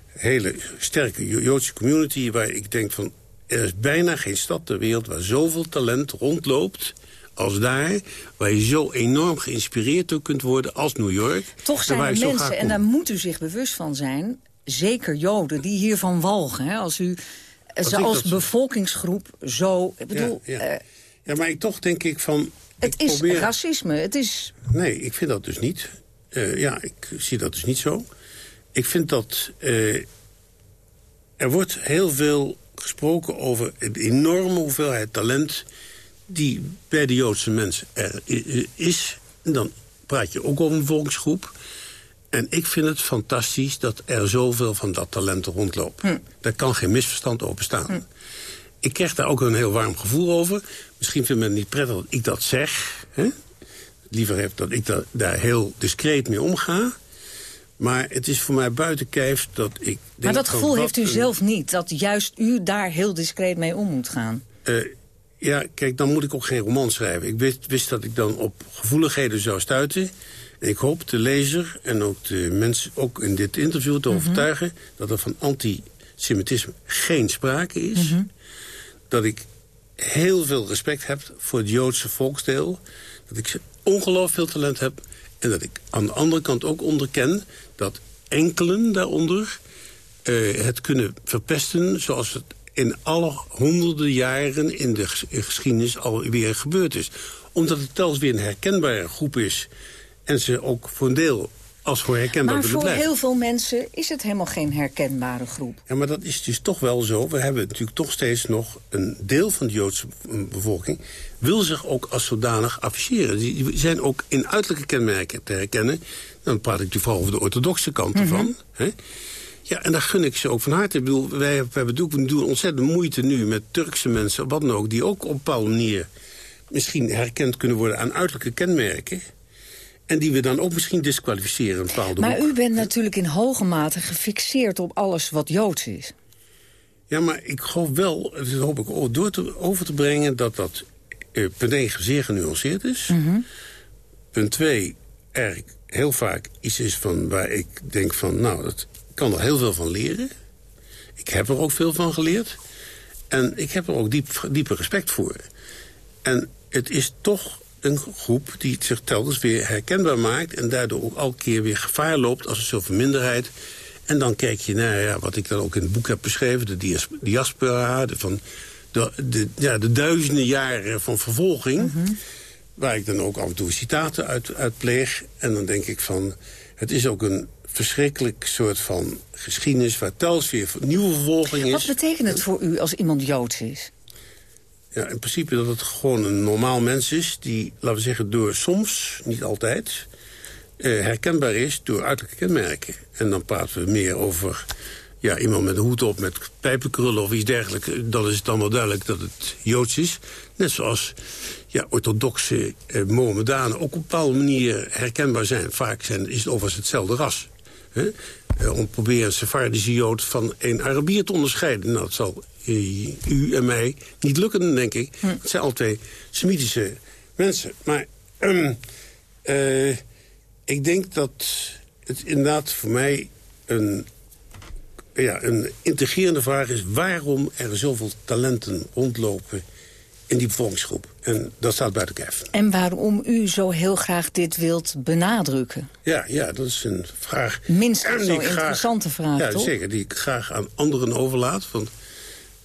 hele sterke Joodse community... waar ik denk van, er is bijna geen stad ter wereld... waar zoveel talent rondloopt als daar, waar je zo enorm geïnspireerd door kunt worden als New York. Toch zijn er mensen, en daar moet u zich bewust van zijn... zeker Joden, die hiervan walgen. Hè? Als u ze als bevolkingsgroep zo... Ik bedoel, ja, ja. Uh, ja, maar ik, toch denk ik van... Het ik is probeer... racisme, het is... Nee, ik vind dat dus niet. Uh, ja, ik zie dat dus niet zo. Ik vind dat... Uh, er wordt heel veel gesproken over de enorme hoeveelheid talent die bij de Joodse mensen er is. En dan praat je ook over een volksgroep. En ik vind het fantastisch dat er zoveel van dat talent rondloopt. Hm. Daar kan geen misverstand over bestaan. Hm. Ik krijg daar ook een heel warm gevoel over. Misschien vindt men het niet prettig dat ik dat zeg. Hè? Liever heb dat ik daar heel discreet mee omga. Maar het is voor mij buiten kijf dat ik... Denk maar dat gevoel heeft u een... zelf niet, dat juist u daar heel discreet mee om moet gaan? Uh, ja, kijk, dan moet ik ook geen roman schrijven. Ik wist, wist dat ik dan op gevoeligheden zou stuiten. En ik hoop de lezer en ook de mensen, ook in dit interview te mm -hmm. overtuigen... dat er van antisemitisme geen sprake is. Mm -hmm. Dat ik heel veel respect heb voor het Joodse volksdeel. Dat ik ongelooflijk veel talent heb. En dat ik aan de andere kant ook onderken dat enkelen daaronder... Uh, het kunnen verpesten zoals het in alle honderden jaren in de geschiedenis alweer gebeurd is. Omdat het telkens weer een herkenbare groep is... en ze ook voor een deel als voor herkenbaar maar voor heel veel mensen is het helemaal geen herkenbare groep. Ja, maar dat is dus toch wel zo. We hebben natuurlijk toch steeds nog een deel van de Joodse bevolking... wil zich ook als zodanig afficheren. Die zijn ook in uiterlijke kenmerken te herkennen. Dan praat ik vooral over de orthodoxe kant mhm. ervan. Mm -hmm. Ja, en daar gun ik ze ook van harte. Ik bedoel, wij, wij doen, doen ontzettend moeite nu met Turkse mensen, wat dan ook... die ook op een bepaalde manier misschien herkend kunnen worden aan uiterlijke kenmerken... En die we dan ook misschien disqualificeren. Een bepaalde maar u bent natuurlijk in hoge mate gefixeerd op alles wat Joods is. Ja, maar ik geloof wel, dat hoop ik door te, over te brengen... dat dat uh, punt 1 zeer genuanceerd is. Mm -hmm. punt twee, er heel vaak iets is van waar ik denk van... nou, dat kan er heel veel van leren. Ik heb er ook veel van geleerd. En ik heb er ook diep, diepe respect voor. En het is toch een groep die zich telkens weer herkenbaar maakt... en daardoor ook elke keer weer gevaar loopt als een soort minderheid. En dan kijk je naar ja, wat ik dan ook in het boek heb beschreven... de diaspora, de, van de, de, ja, de duizenden jaren van vervolging... Mhm. waar ik dan ook af en toe citaten uit, uit pleeg. En dan denk ik van, het is ook een verschrikkelijk soort van geschiedenis... waar telkens weer nieuwe vervolging is. Wat betekent het voor u als iemand Joods is? Ja, in principe dat het gewoon een normaal mens is... die, laten we zeggen, door soms, niet altijd... Eh, herkenbaar is door uiterlijke kenmerken. En dan praten we meer over ja, iemand met een hoed op, met pijpenkrullen of iets dergelijks... dan is het dan wel duidelijk dat het Joods is. Net zoals ja, orthodoxe eh, Mohammedanen ook op een bepaalde manier herkenbaar zijn. Vaak zijn, is het overigens hetzelfde ras. Hè? Eh, om te proberen een Sephardische Jood van een Arabier te onderscheiden. Nou, dat zal eh, u en mij niet lukken, denk ik. Hm. Het zijn al twee Semitische mensen. Maar ehm, eh, ik denk dat het inderdaad voor mij een, ja, een integrerende vraag is... waarom er zoveel talenten rondlopen in die bevolkingsgroep. En dat staat buiten kijf. En waarom u zo heel graag dit wilt benadrukken? Ja, ja dat is een vraag... Minstens zo'n interessante vraag, ja, zeker, die ik graag aan anderen overlaat. Want,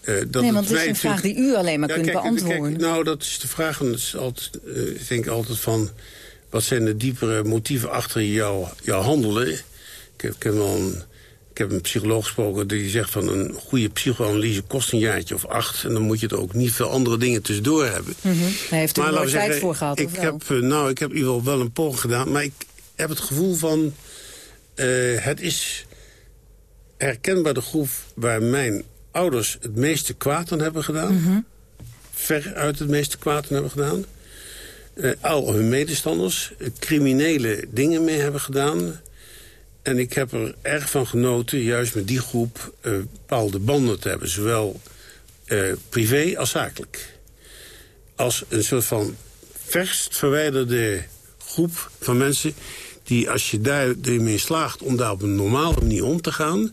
uh, dat nee, want het is een vraag die u alleen maar kunt beantwoorden. Kijk, nou, dat is de vraag, en dat is altijd, uh, ik denk altijd van... wat zijn de diepere motieven achter jouw, jouw handelen? Ik heb, ik heb wel een heb een psycholoog gesproken die zegt van een goede psychoanalyse kost een jaartje of acht. En dan moet je er ook niet veel andere dingen tussendoor hebben. Mm -hmm. Hij heeft er nooit tijd voor gehad, ik heb, uh, Nou, ik heb in ieder geval wel een poging gedaan. Maar ik heb het gevoel van... Uh, het is herkenbaar de groep waar mijn ouders het meeste kwaad aan hebben gedaan. Mm -hmm. Ver uit het meeste kwaad aan hebben gedaan. Uh, al hun medestanders criminele dingen mee hebben gedaan en ik heb er erg van genoten, juist met die groep, uh, bepaalde banden te hebben. Zowel uh, privé als zakelijk. Als een soort van verst verwijderde groep van mensen... die als je daar ermee slaagt om daar op een normale manier om te gaan...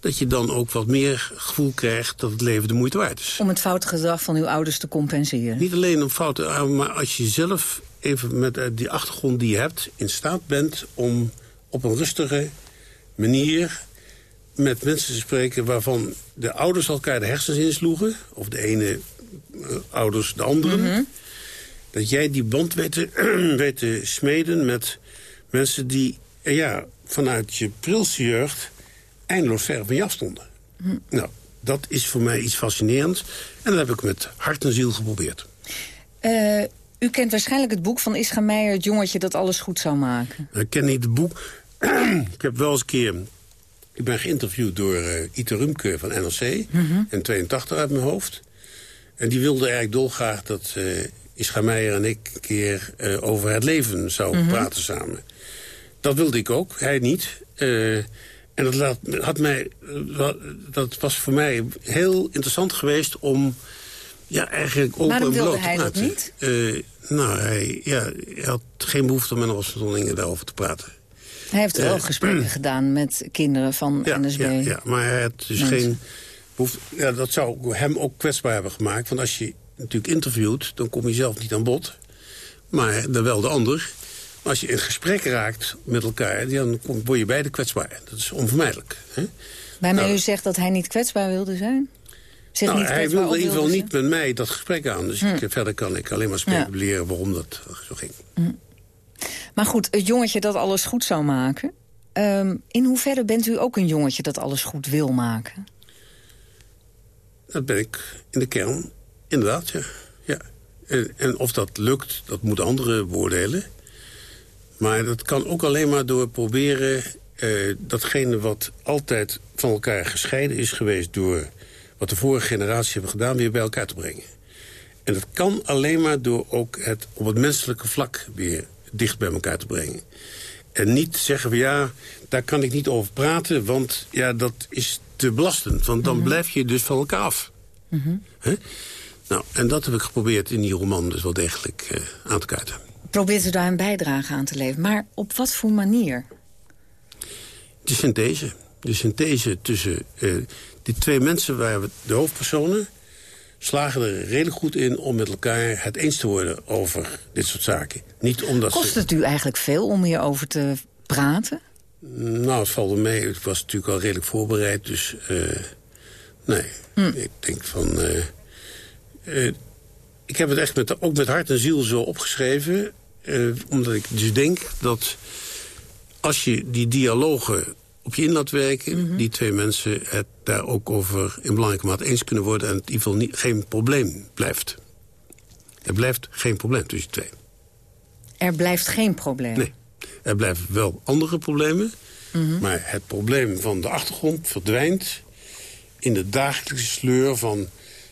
dat je dan ook wat meer gevoel krijgt dat het leven de moeite waard is. Om het foute gedrag van uw ouders te compenseren? Niet alleen om fouten, maar als je zelf even met die achtergrond die je hebt... in staat bent om op een rustige manier met mensen te spreken... waarvan de ouders elkaar de hersens insloegen. Of de ene uh, ouders de andere. Mhm. Dat jij die band weet te, weet te smeden met mensen die uh, ja, vanuit je prilse jeugd... eindeloos ver van je afstonden. Mhm. Nou, dat is voor mij iets fascinerends. En dat heb ik met hart en ziel geprobeerd. Uh, u kent waarschijnlijk het boek van Ischa Meijer... het jongetje dat alles goed zou maken. Ik ken niet het boek. ik heb wel eens een keer... Ik ben geïnterviewd door uh, Ite Rumke van NRC. Mm In 82 uit mijn hoofd. En die wilde eigenlijk dolgraag dat uh, Ischa Meijer en ik... een keer uh, over het leven zouden mhm. praten samen. Dat wilde ik ook, hij niet. en dat, laat, had mij, dat was voor mij heel interessant geweest om... Ja, eigenlijk open Waarom en wilde hij dat niet? nou, hij, ja, hij had geen behoefte om met ons daarover te praten. Hij heeft wel uh, gesprekken gedaan met kinderen van ja, NSB. Ja, ja, maar hij had dus geen... Ja, dat zou hem ook kwetsbaar hebben gemaakt. Want als je natuurlijk interviewt, dan kom je zelf niet aan bod. Maar dan wel de ander. Maar als je in gesprek raakt met elkaar, dan word je beide kwetsbaar. Dat is onvermijdelijk. Hè? Waarmee nou, u zegt dat hij niet kwetsbaar wilde zijn? Zich nou, niet hij wilde in ieder geval niet met mij dat gesprek aan. Dus hm. ik, verder kan ik alleen maar speculeren ja. waarom dat zo ging. Hm. Maar goed, het jongetje dat alles goed zou maken... Um, in hoeverre bent u ook een jongetje dat alles goed wil maken? Dat ben ik in de kern, inderdaad, ja. ja. En, of dat lukt, dat moeten anderen beoordelen. Maar dat kan ook alleen maar door proberen... Uh, datgene wat altijd van elkaar gescheiden is geweest... door wat de vorige generatie hebben gedaan, weer bij elkaar te brengen. En dat kan alleen maar door ook het op het menselijke vlak weer dicht bij elkaar te brengen. En niet zeggen van ja, daar kan ik niet over praten... want ja, dat is te belastend. Want dan mhm. blijf je dus van elkaar af. Mm Nou, en dat heb ik geprobeerd in die roman dus wel degelijk uh, aan te kaarten. probeert u daar een bijdrage aan te leveren. Maar op wat voor manier? De synthese. De synthese tussen uh, die twee mensen, waar we, de hoofdpersonen... slagen er redelijk goed in om met elkaar het eens te worden over dit soort zaken. Niet omdat Kost het u eigenlijk veel om hierover te praten? Nou, het valt er mee. Ik was natuurlijk al redelijk voorbereid, dus... Uh, nee, hm. ik denk van... Uh, ik heb het echt met, ook met hart en ziel zo opgeschreven. Omdat ik dus denk dat als je die dialogen op je in laat werken... Mhm. die twee mensen het daar ook over in belangrijke mate eens kunnen worden... en het in ieder geval niet, geen probleem blijft. Er blijft geen probleem tussen twee. Er blijft geen probleem? Nee. Er blijven wel andere problemen. Mhm. Maar het probleem van de achtergrond verdwijnt... in de dagelijkse sleur van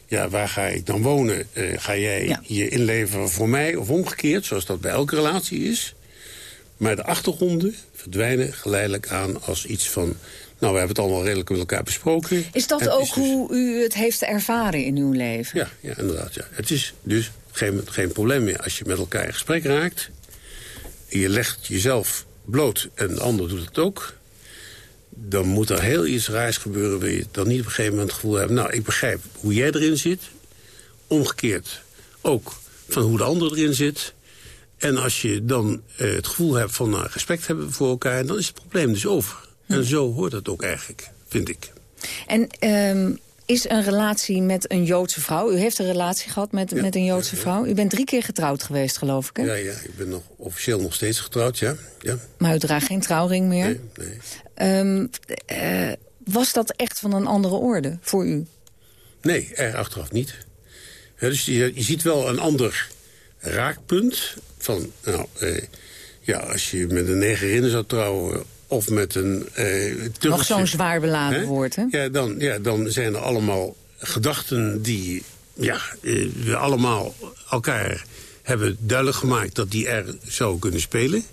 ja, waar ga ik dan wonen? Uh, ga jij je inleveren voor mij of omgekeerd, zoals dat bij elke relatie is? Maar de achtergronden verdwijnen geleidelijk aan als iets van... nou, we hebben het allemaal redelijk met elkaar besproken. Is dat ook dus hoe u het heeft ervaren in uw leven? Ja, ja inderdaad. Ja. Het is dus geen, geen probleem meer als je met elkaar in gesprek raakt. Je legt jezelf bloot en de ander doet het ook dan moet er heel iets raars gebeuren... wil je dan niet op een gegeven moment het gevoel hebben... nou, ik begrijp hoe jij erin zit. Omgekeerd ook van hoe de ander erin zit. En als je dan uh, het gevoel hebt van nou, respect hebben voor elkaar... dan is het probleem dus over. En zo hoort het ook eigenlijk, vind ik. En um, is een relatie met een Joodse vrouw... u heeft een relatie gehad met, met een Joodse vrouw. U bent drie keer getrouwd geweest, geloof ik, hè? Ja, ja ik ben nog officieel nog steeds getrouwd, ja. ja. Maar u draagt geen trouwring meer? Nee, nee. Um, uh, was dat echt van een andere orde voor u? Nee, er achteraf niet. Dus je, je, ziet wel een ander raakpunt van... Nou, uh, ja, als je met een negerin zou trouwen of met een uh, Nog zo'n zwaar beladen hè? woord, hè? Ja dan, ja, dan zijn er allemaal gedachten die ja, uh, we allemaal elkaar hebben duidelijk gemaakt... dat die er zou kunnen spelen.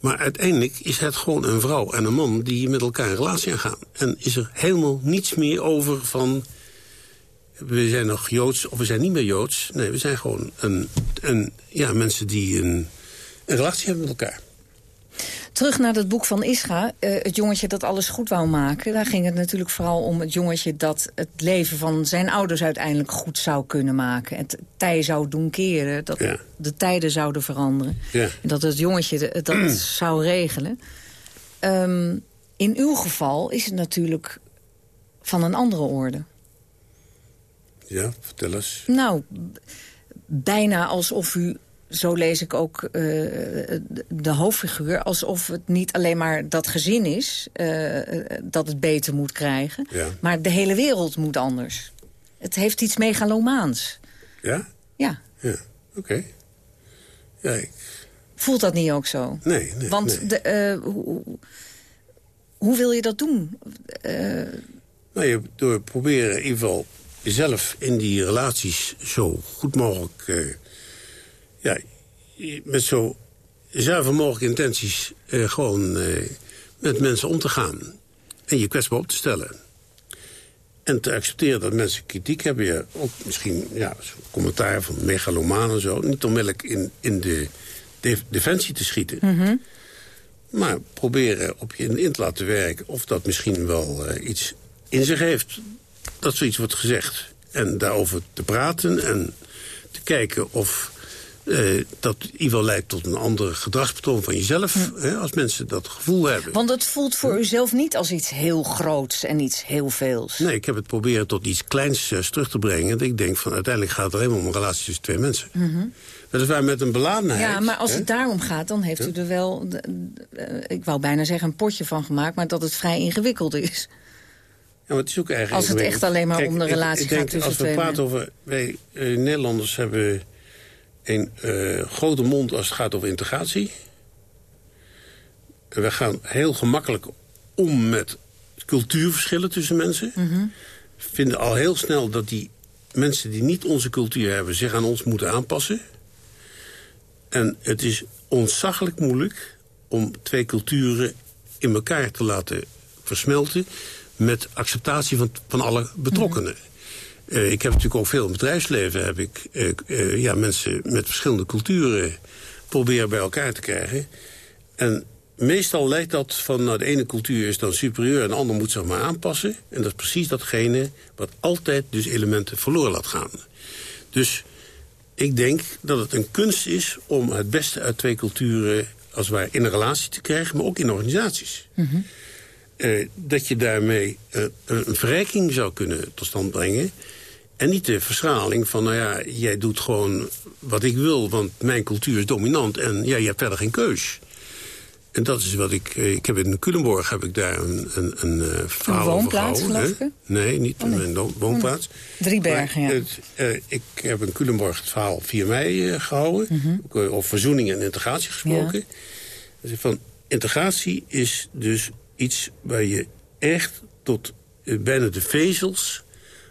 Maar uiteindelijk is het gewoon een vrouw en een man die met elkaar een relatie aangaan. En is er helemaal niets meer over van... we zijn nog Joods of we zijn niet meer Joods. Nee, we zijn gewoon een, een, ja, mensen die een, een relatie hebben met elkaar. Terug naar het boek van Ischa, uh, het jongetje dat alles goed wou maken. Daar ging het natuurlijk vooral om het jongetje dat het leven van zijn ouders uiteindelijk goed zou kunnen maken. Het tij zou doen keren, dat de tijden zouden veranderen. Ja. En dat het jongetje dat zou regelen. Um, in uw geval is het natuurlijk van een andere orde. Ja, vertel eens. Nou, bijna alsof u zo lees ik ook uh, de hoofdfiguur... alsof het niet alleen maar dat gezin is uh, dat het beter moet krijgen... Ja. maar de hele wereld moet anders. Het heeft iets megalomaans. Ja? Ja. Ja, oké. Okay. Ja, ik... Voelt dat niet ook zo? Nee, nee Want nee. De, hoe, hoe wil je dat doen? Nou, je, door proberen in ieder geval jezelf in die relaties zo goed mogelijk ja, met zo zuiver mogelijke intenties uh, gewoon uh, met mensen om te gaan. En je kwetsbaar op te stellen. En te accepteren dat mensen kritiek hebben. Ja, ook misschien ja, commentaar van megalomanen en zo. Niet onmiddellijk in, in de defensie te schieten. Mm -hmm. Maar proberen op je in te laten werken... of dat misschien wel iets in zich heeft. Dat zoiets wordt gezegd. En daarover te praten en te kijken of uh, dat in ieder geval leidt tot een ander gedragspatroon van jezelf. Hm. Hè, als mensen dat gevoel hebben. Want het voelt voor uzelf niet als iets heel groots en iets heel veels. Nee, ik heb het proberen tot iets kleins uh, terug te brengen. Dat ik denk van uiteindelijk gaat het alleen maar om een relatie tussen twee mensen. Mm -hmm. Weliswaar met een beladenheid. Ja, maar als hè? het daarom gaat, dan heeft u er wel... De, uh, ik wou bijna zeggen een potje van gemaakt... maar dat het vrij ingewikkeld is. Ja, maar het is ook eigenlijk Als het echt alleen maar Kijk, om de relatie ik, ik gaat denk, tussen twee Als we praten over... Wij Nederlanders hebben een uh, grote mond als het gaat over integratie. En we gaan heel gemakkelijk om met cultuurverschillen tussen mensen. Mm -hmm. We vinden al heel snel dat die mensen die niet onze cultuur hebben... zich aan ons moeten aanpassen. En het is ontzaglijk moeilijk om twee culturen in elkaar te laten versmelten... met acceptatie van, van alle betrokkenen. Mm -hmm. ik heb natuurlijk ook veel in het bedrijfsleven... heb ik ja, mensen met verschillende culturen proberen bij elkaar te krijgen. En meestal leidt dat van nou, de ene cultuur is dan superieur... en de ander moet zich maar aanpassen. En dat is precies datgene wat altijd dus elementen verloren laat gaan. Dus ik denk dat het een kunst is om het beste uit twee culturen... als het ware in een relatie te krijgen, maar ook in organisaties. Mhm. Eh, dat je daarmee eh, een verrijking zou kunnen tot stand brengen... En niet de verschraling van, nou ja, jij doet gewoon wat ik wil... want mijn cultuur is dominant en ja, je hebt verder geen keus. En dat is wat ik... eh, Ik heb in Culemborg heb ik daar een, een, een verhaal Een woonplaats, over gehouden. Nee, niet Oh, nee. een wo- woonplaats. Drie bergen, Maar ja. het, eh, ik heb in Culemborg het verhaal 4 mei eh, gehouden. Mhm. Over verzoening en integratie gesproken. Dus van, integratie is dus iets waar je echt tot eh, bijna de vezels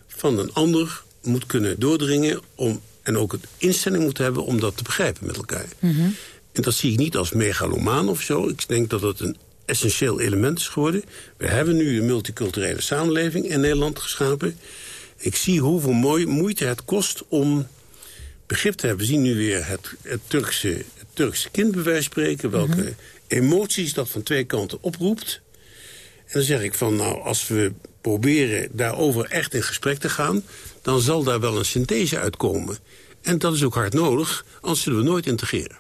van een ander moet kunnen doordringen... Om, en ook het instelling moet hebben om dat te begrijpen met elkaar. Mhm. En dat zie ik niet als megalomaan of zo. Ik denk dat het een essentieel element is geworden. We hebben nu een multiculturele samenleving in Nederland geschapen. Ik zie hoeveel mooi, moeite het kost om begrip te hebben. We zien nu weer het, het, Turkse, het Turkse kind bij wijze spreken... welke emoties dat van twee kanten oproept. En dan zeg ik van, nou, als we proberen daarover echt in gesprek te gaan... dan zal daar wel een synthese uitkomen. En dat is ook hard nodig, anders zullen we nooit integreren.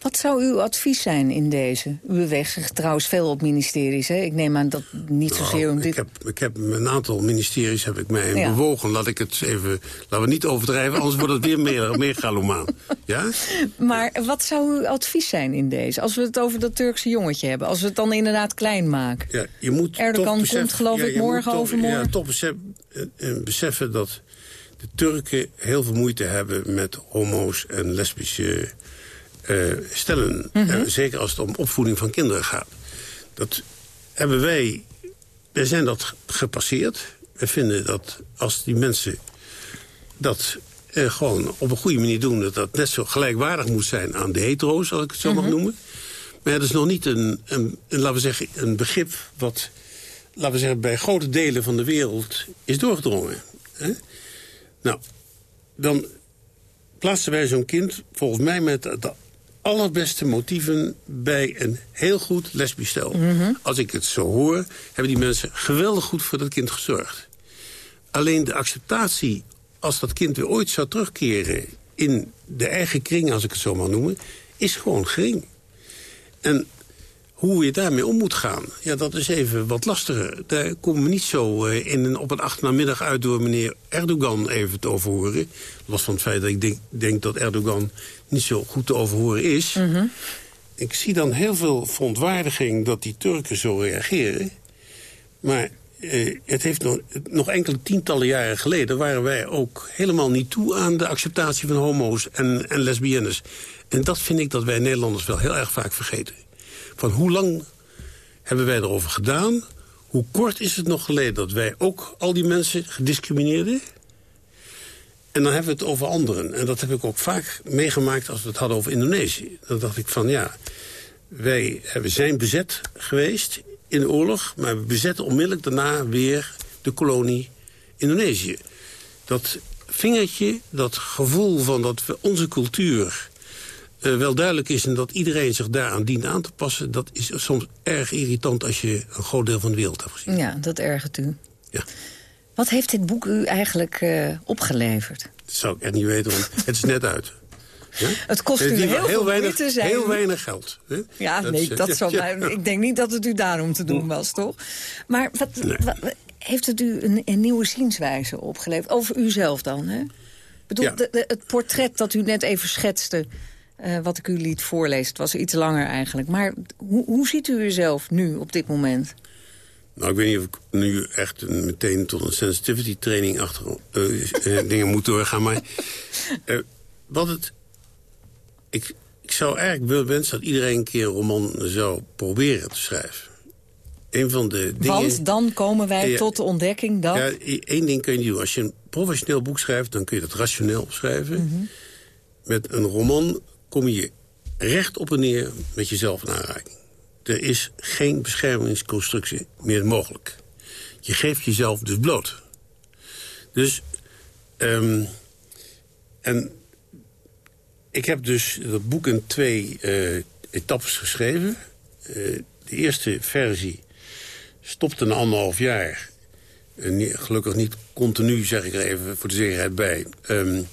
Wat zou uw advies zijn in deze? U beweegt zich trouwens veel op ministeries. Hè? Ik neem aan dat niet zozeer om Nou, dit... ik, heb, ik heb een aantal ministeries heb ik mij Ja. bewogen. Laat ik het even, laten we niet overdrijven, anders wordt het weer meer, meer galomaan. Ja? Maar wat zou uw advies zijn in deze? Als we het over dat Turkse jongetje hebben. Als we het dan inderdaad klein maken. Ja, je moet Erdogan beseffen- komt geloof ja, ik morgen, toch- overmorgen. Ja, toch besef, eh, beseffen dat de Turken heel veel moeite hebben met homo's en lesbische eh, stellen. Mhm. Eh, zeker als het om opvoeding van kinderen gaat. Dat hebben wij, wij zijn dat gepasseerd. We vinden dat als die mensen dat eh, gewoon op een goede manier doen... dat dat net zo gelijkwaardig moet zijn aan de hetero's, als ik het zo mag noemen. Maar het is nog niet een, een, een, laten we zeggen, een begrip wat laten we zeggen, bij grote delen van de wereld is doorgedrongen. Hè? Nou, dan plaatsen wij zo'n kind volgens mij met allerbeste motieven bij een heel goed lesbisch stel. Als ik het zo hoor, hebben die mensen geweldig goed voor dat kind gezorgd. Alleen de acceptatie, als dat kind weer ooit zou terugkeren... in de eigen kring, als ik het zo mag noemen, is gewoon gering. En hoe je daarmee om moet gaan, ja, dat is even wat lastiger. Daar komen we niet zo eh, in een, op een achtermiddag uit... door meneer Erdogan even te overhoren. Los van het feit dat ik denk, denk dat Erdogan niet zo goed te overhoren is. Ik zie dan heel veel verontwaardiging dat die Turken zo reageren. Maar eh, het heeft nog, nog enkele tientallen jaren geleden... waren wij ook helemaal niet toe aan de acceptatie van homo's en, en lesbiennes. En dat vind ik dat wij Nederlanders wel heel erg vaak vergeten. Van hoe lang hebben wij erover gedaan? Hoe kort is het nog geleden dat wij ook al die mensen gediscrimineerden? En dan hebben we het over anderen. En dat heb ik ook vaak meegemaakt als we het hadden over Indonesië. Dan dacht ik van ja, wij zijn bezet geweest in de oorlog... maar we bezetten onmiddellijk daarna weer de kolonie Indonesië. Dat vingertje, dat gevoel van dat we onze cultuur eh, wel duidelijk is... en dat iedereen zich daaraan dient aan te passen... dat is soms erg irritant als je een groot deel van de wereld hebt gezien. Ja, dat ergert u. Ja. Wat heeft dit boek u eigenlijk eh, opgeleverd? Dat zou ik echt niet weten, want het is net uit. Ja? Het kost Het u heel, veel weinig, moeite, zei Heel weinig geld. Hè? Ja, Dat nee, is, eh, dat ja, zal, ja. ik denk niet dat het u daarom te doen was, toch? Maar wat, Nee. heeft het u een, een nieuwe zienswijze opgeleverd? Over uzelf dan, hè? Ik bedoel, Ja. de- de- het portret dat u net even schetste... eh, wat ik u liet voorlezen, het was iets langer eigenlijk. Maar hoe, hoe ziet u uzelf nu, op dit moment? Nou, ik weet niet of ik nu echt een- meteen tot een sensitivity training achter eh, eh, dingen moet doorgaan. Maar wat het... Ik, ik zou eigenlijk willen wensen dat iedereen een keer een roman zou proberen te schrijven. Een van de dingen... Want dan komen wij Ja, tot de ontdekking dat... Ja, i- één ding kun je doen. Als je een professioneel boek schrijft, dan kun je dat rationeel schrijven. Mhm. Met een roman kom je recht op en neer met jezelf in aanraking. Er is geen beschermingsconstructie meer mogelijk. Je geeft jezelf dus bloot. Dus Ehm, en ik heb dus dat boek in twee uh, etappes geschreven. Uh, de eerste versie stopte een anderhalf jaar. Gelukkig niet continu, zeg ik er even voor de zekerheid bij. Um,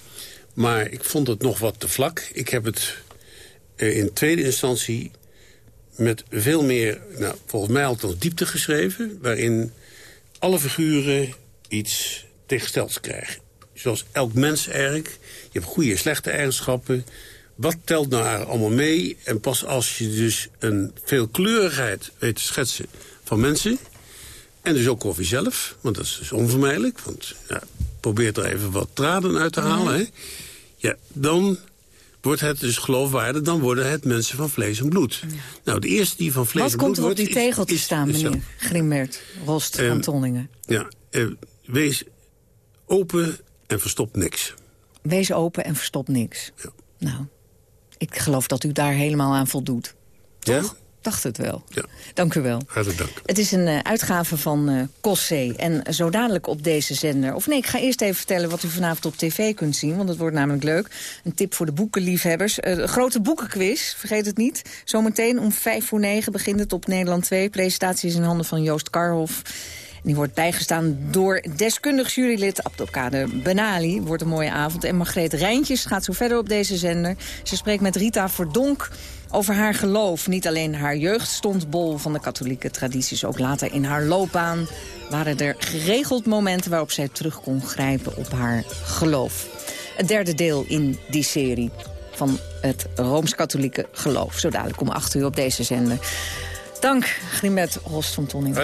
maar ik vond het nog wat te vlak. Ik heb het in tweede instantie met veel meer, nou, volgens mij althans diepte geschreven... waarin alle figuren iets tegensteld krijgen. Zoals elk mens eigenlijk. Je hebt goede en slechte eigenschappen. Wat telt nou allemaal mee? En pas als je dus een veelkleurigheid weet te schetsen van mensen... en dus ook over jezelf, want dat is dus onvermijdelijk... want ja, probeer er even wat traden uit te halen... Hè? Ja, dan wordt het dus geloofwaardig... dan worden het mensen van vlees en bloed. Nou, de eerste die van vlees Wat en bloed komt wordt... er op die tegel te staan, meneer Grimbert, Rost van Ehm, Tonningen? Ja, eh, wees open en verstop niks. Wees open en verstop niks. Nou, ik geloof dat u daar helemaal aan voldoet. Ja? Dacht het wel. Ja. Dank u wel. Hartelijk dank. Het is een eh, uitgave van eh Cossé. En zo dadelijk op deze zender... of nee, ik ga eerst even vertellen wat u vanavond op tv kunt zien... want het wordt namelijk leuk. Een tip voor de boekenliefhebbers. Eh, een grote boekenquiz, vergeet het niet. Zometeen om vijf voor negen begint het op Nederland 2. Presentatie is in handen van Joost Karhoff. Die wordt bijgestaan door deskundig jurylid Abdelkader Benali. Wordt een mooie avond. En Margreet Rijntjes gaat zo verder op deze zender. Ze spreekt met Rita Verdonk over haar geloof. Niet alleen haar jeugd stond bol van de katholieke tradities. Ook later in haar loopbaan waren er geregeld momenten... waarop zij terug kon grijpen op haar geloof. Het derde deel in die serie van het Rooms-Katholieke geloof. Zo dadelijk om acht uur op deze zender. Dank, Grimet Rost van Tonning.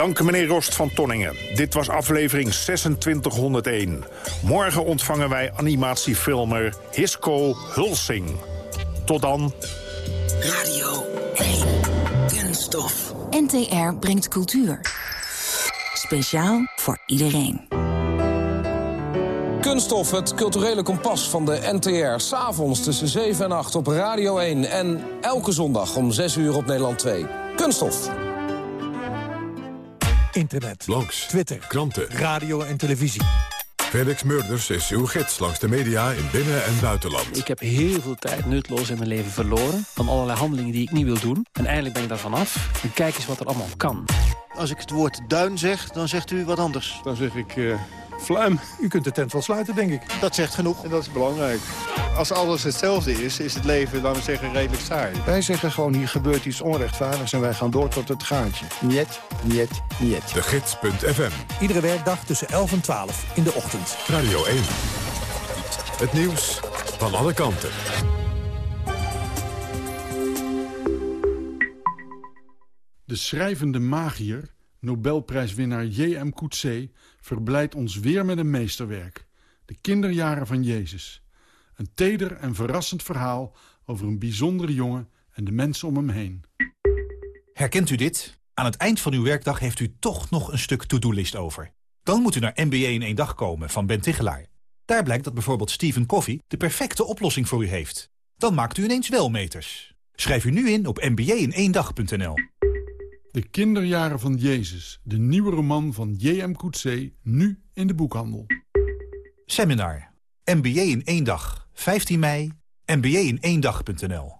Dank meneer Rost van Tonningen. Dit was aflevering 2601. Morgen ontvangen wij animatiefilmer Hisco Hulsing. Tot dan. Radio 1. Kunststof. NTR brengt cultuur. Speciaal voor iedereen. Kunststof, het culturele kompas van de NTR. S'avonds tussen 7 en 8 op Radio 1. En elke zondag om 6 uur op Nederland 2. Kunststof. Internet. Blogs. Twitter. Kranten. Radio en televisie. Felix Murders is uw gids langs de media in binnen- en buitenland. Ik heb heel veel tijd nutloos in mijn leven verloren. Van allerlei handelingen die ik niet wil doen. En eindelijk ben ik daarvan af. En kijk eens wat er allemaal kan. Als ik het woord duin zeg, dan zegt u wat anders. Dan zeg ik uh, fluim. U kunt de tent wel sluiten, denk ik. Dat zegt genoeg. En dat is belangrijk. Als alles hetzelfde is, is het leven, laten we zeggen, redelijk saai. Wij zeggen gewoon, hier gebeurt iets onrechtvaardigs... en wij gaan door tot het gaatje. Niet, niet, niet. De Gids.fm. Iedere werkdag tussen 11 en 12 in de ochtend. Radio 1. Het nieuws van alle kanten. De schrijvende magier, Nobelprijswinnaar J.M. Coetzee... verblijdt ons weer met een meesterwerk. De kinderjaren van Jezus. Een teder en verrassend verhaal over een bijzondere jongen... en de mensen om hem heen. Herkent u dit? Aan het eind van uw werkdag heeft u toch nog een stuk to-do-list over. Dan moet u naar MBA in één dag komen van Ben Tichelaar. Daar blijkt dat bijvoorbeeld Stephen Covey de perfecte oplossing voor u heeft. Dan maakt u ineens wel meters. Schrijf u nu in op mba-in-één-dag.nl. De kinderjaren van Jezus. De nieuwe roman van J.M. Coetzee. Nu in de boekhandel. Seminar. MBA in één dag. 15 mei. mba-in-één-dag.nl.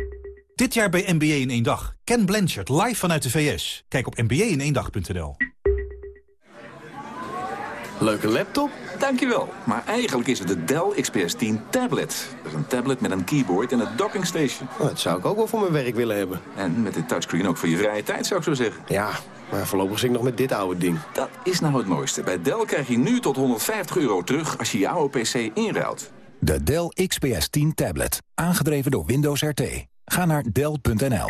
Dit jaar bij MBA in één dag. Ken Blanchard live vanuit de VS. Kijk op mba-in-één-dag.nl. Leuke laptop? Dankjewel. Maar eigenlijk is het de Dell XPS 10 tablet. Dat is een tablet met een keyboard en een docking station. Oh, dat zou ik ook wel voor mijn werk willen hebben. En met dit touchscreen ook voor je vrije tijd, zou ik zo zeggen. Ja, maar voorlopig zit ik nog met dit oude ding. Dat is nou het mooiste. Bij Dell krijg je nu tot 150 euro terug als je je oude PC inruilt. De Dell XPS 10 tablet. Aangedreven door Windows RT. Ga naar Dell.nl.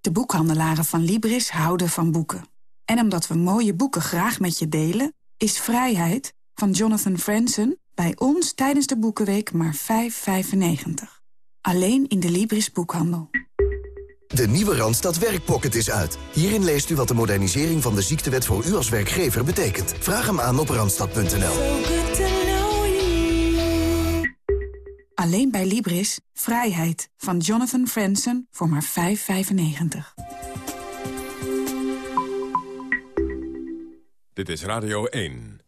De boekhandelaren van Libris houden van boeken. En omdat we mooie boeken graag met je delen... is vrijheid van Jonathan Franzen... bij ons tijdens de Boekenweek maar 5,95. Alleen in de Libris boekhandel. De nieuwe Randstad Werkpocket is uit. Hierin leest u wat de modernisering van de ziektewet voor u als werkgever betekent. Vraag hem aan op randstad.nl. Alleen bij Libris. Vrijheid van Jonathan Franzen voor maar 5,95. Dit is Radio 1.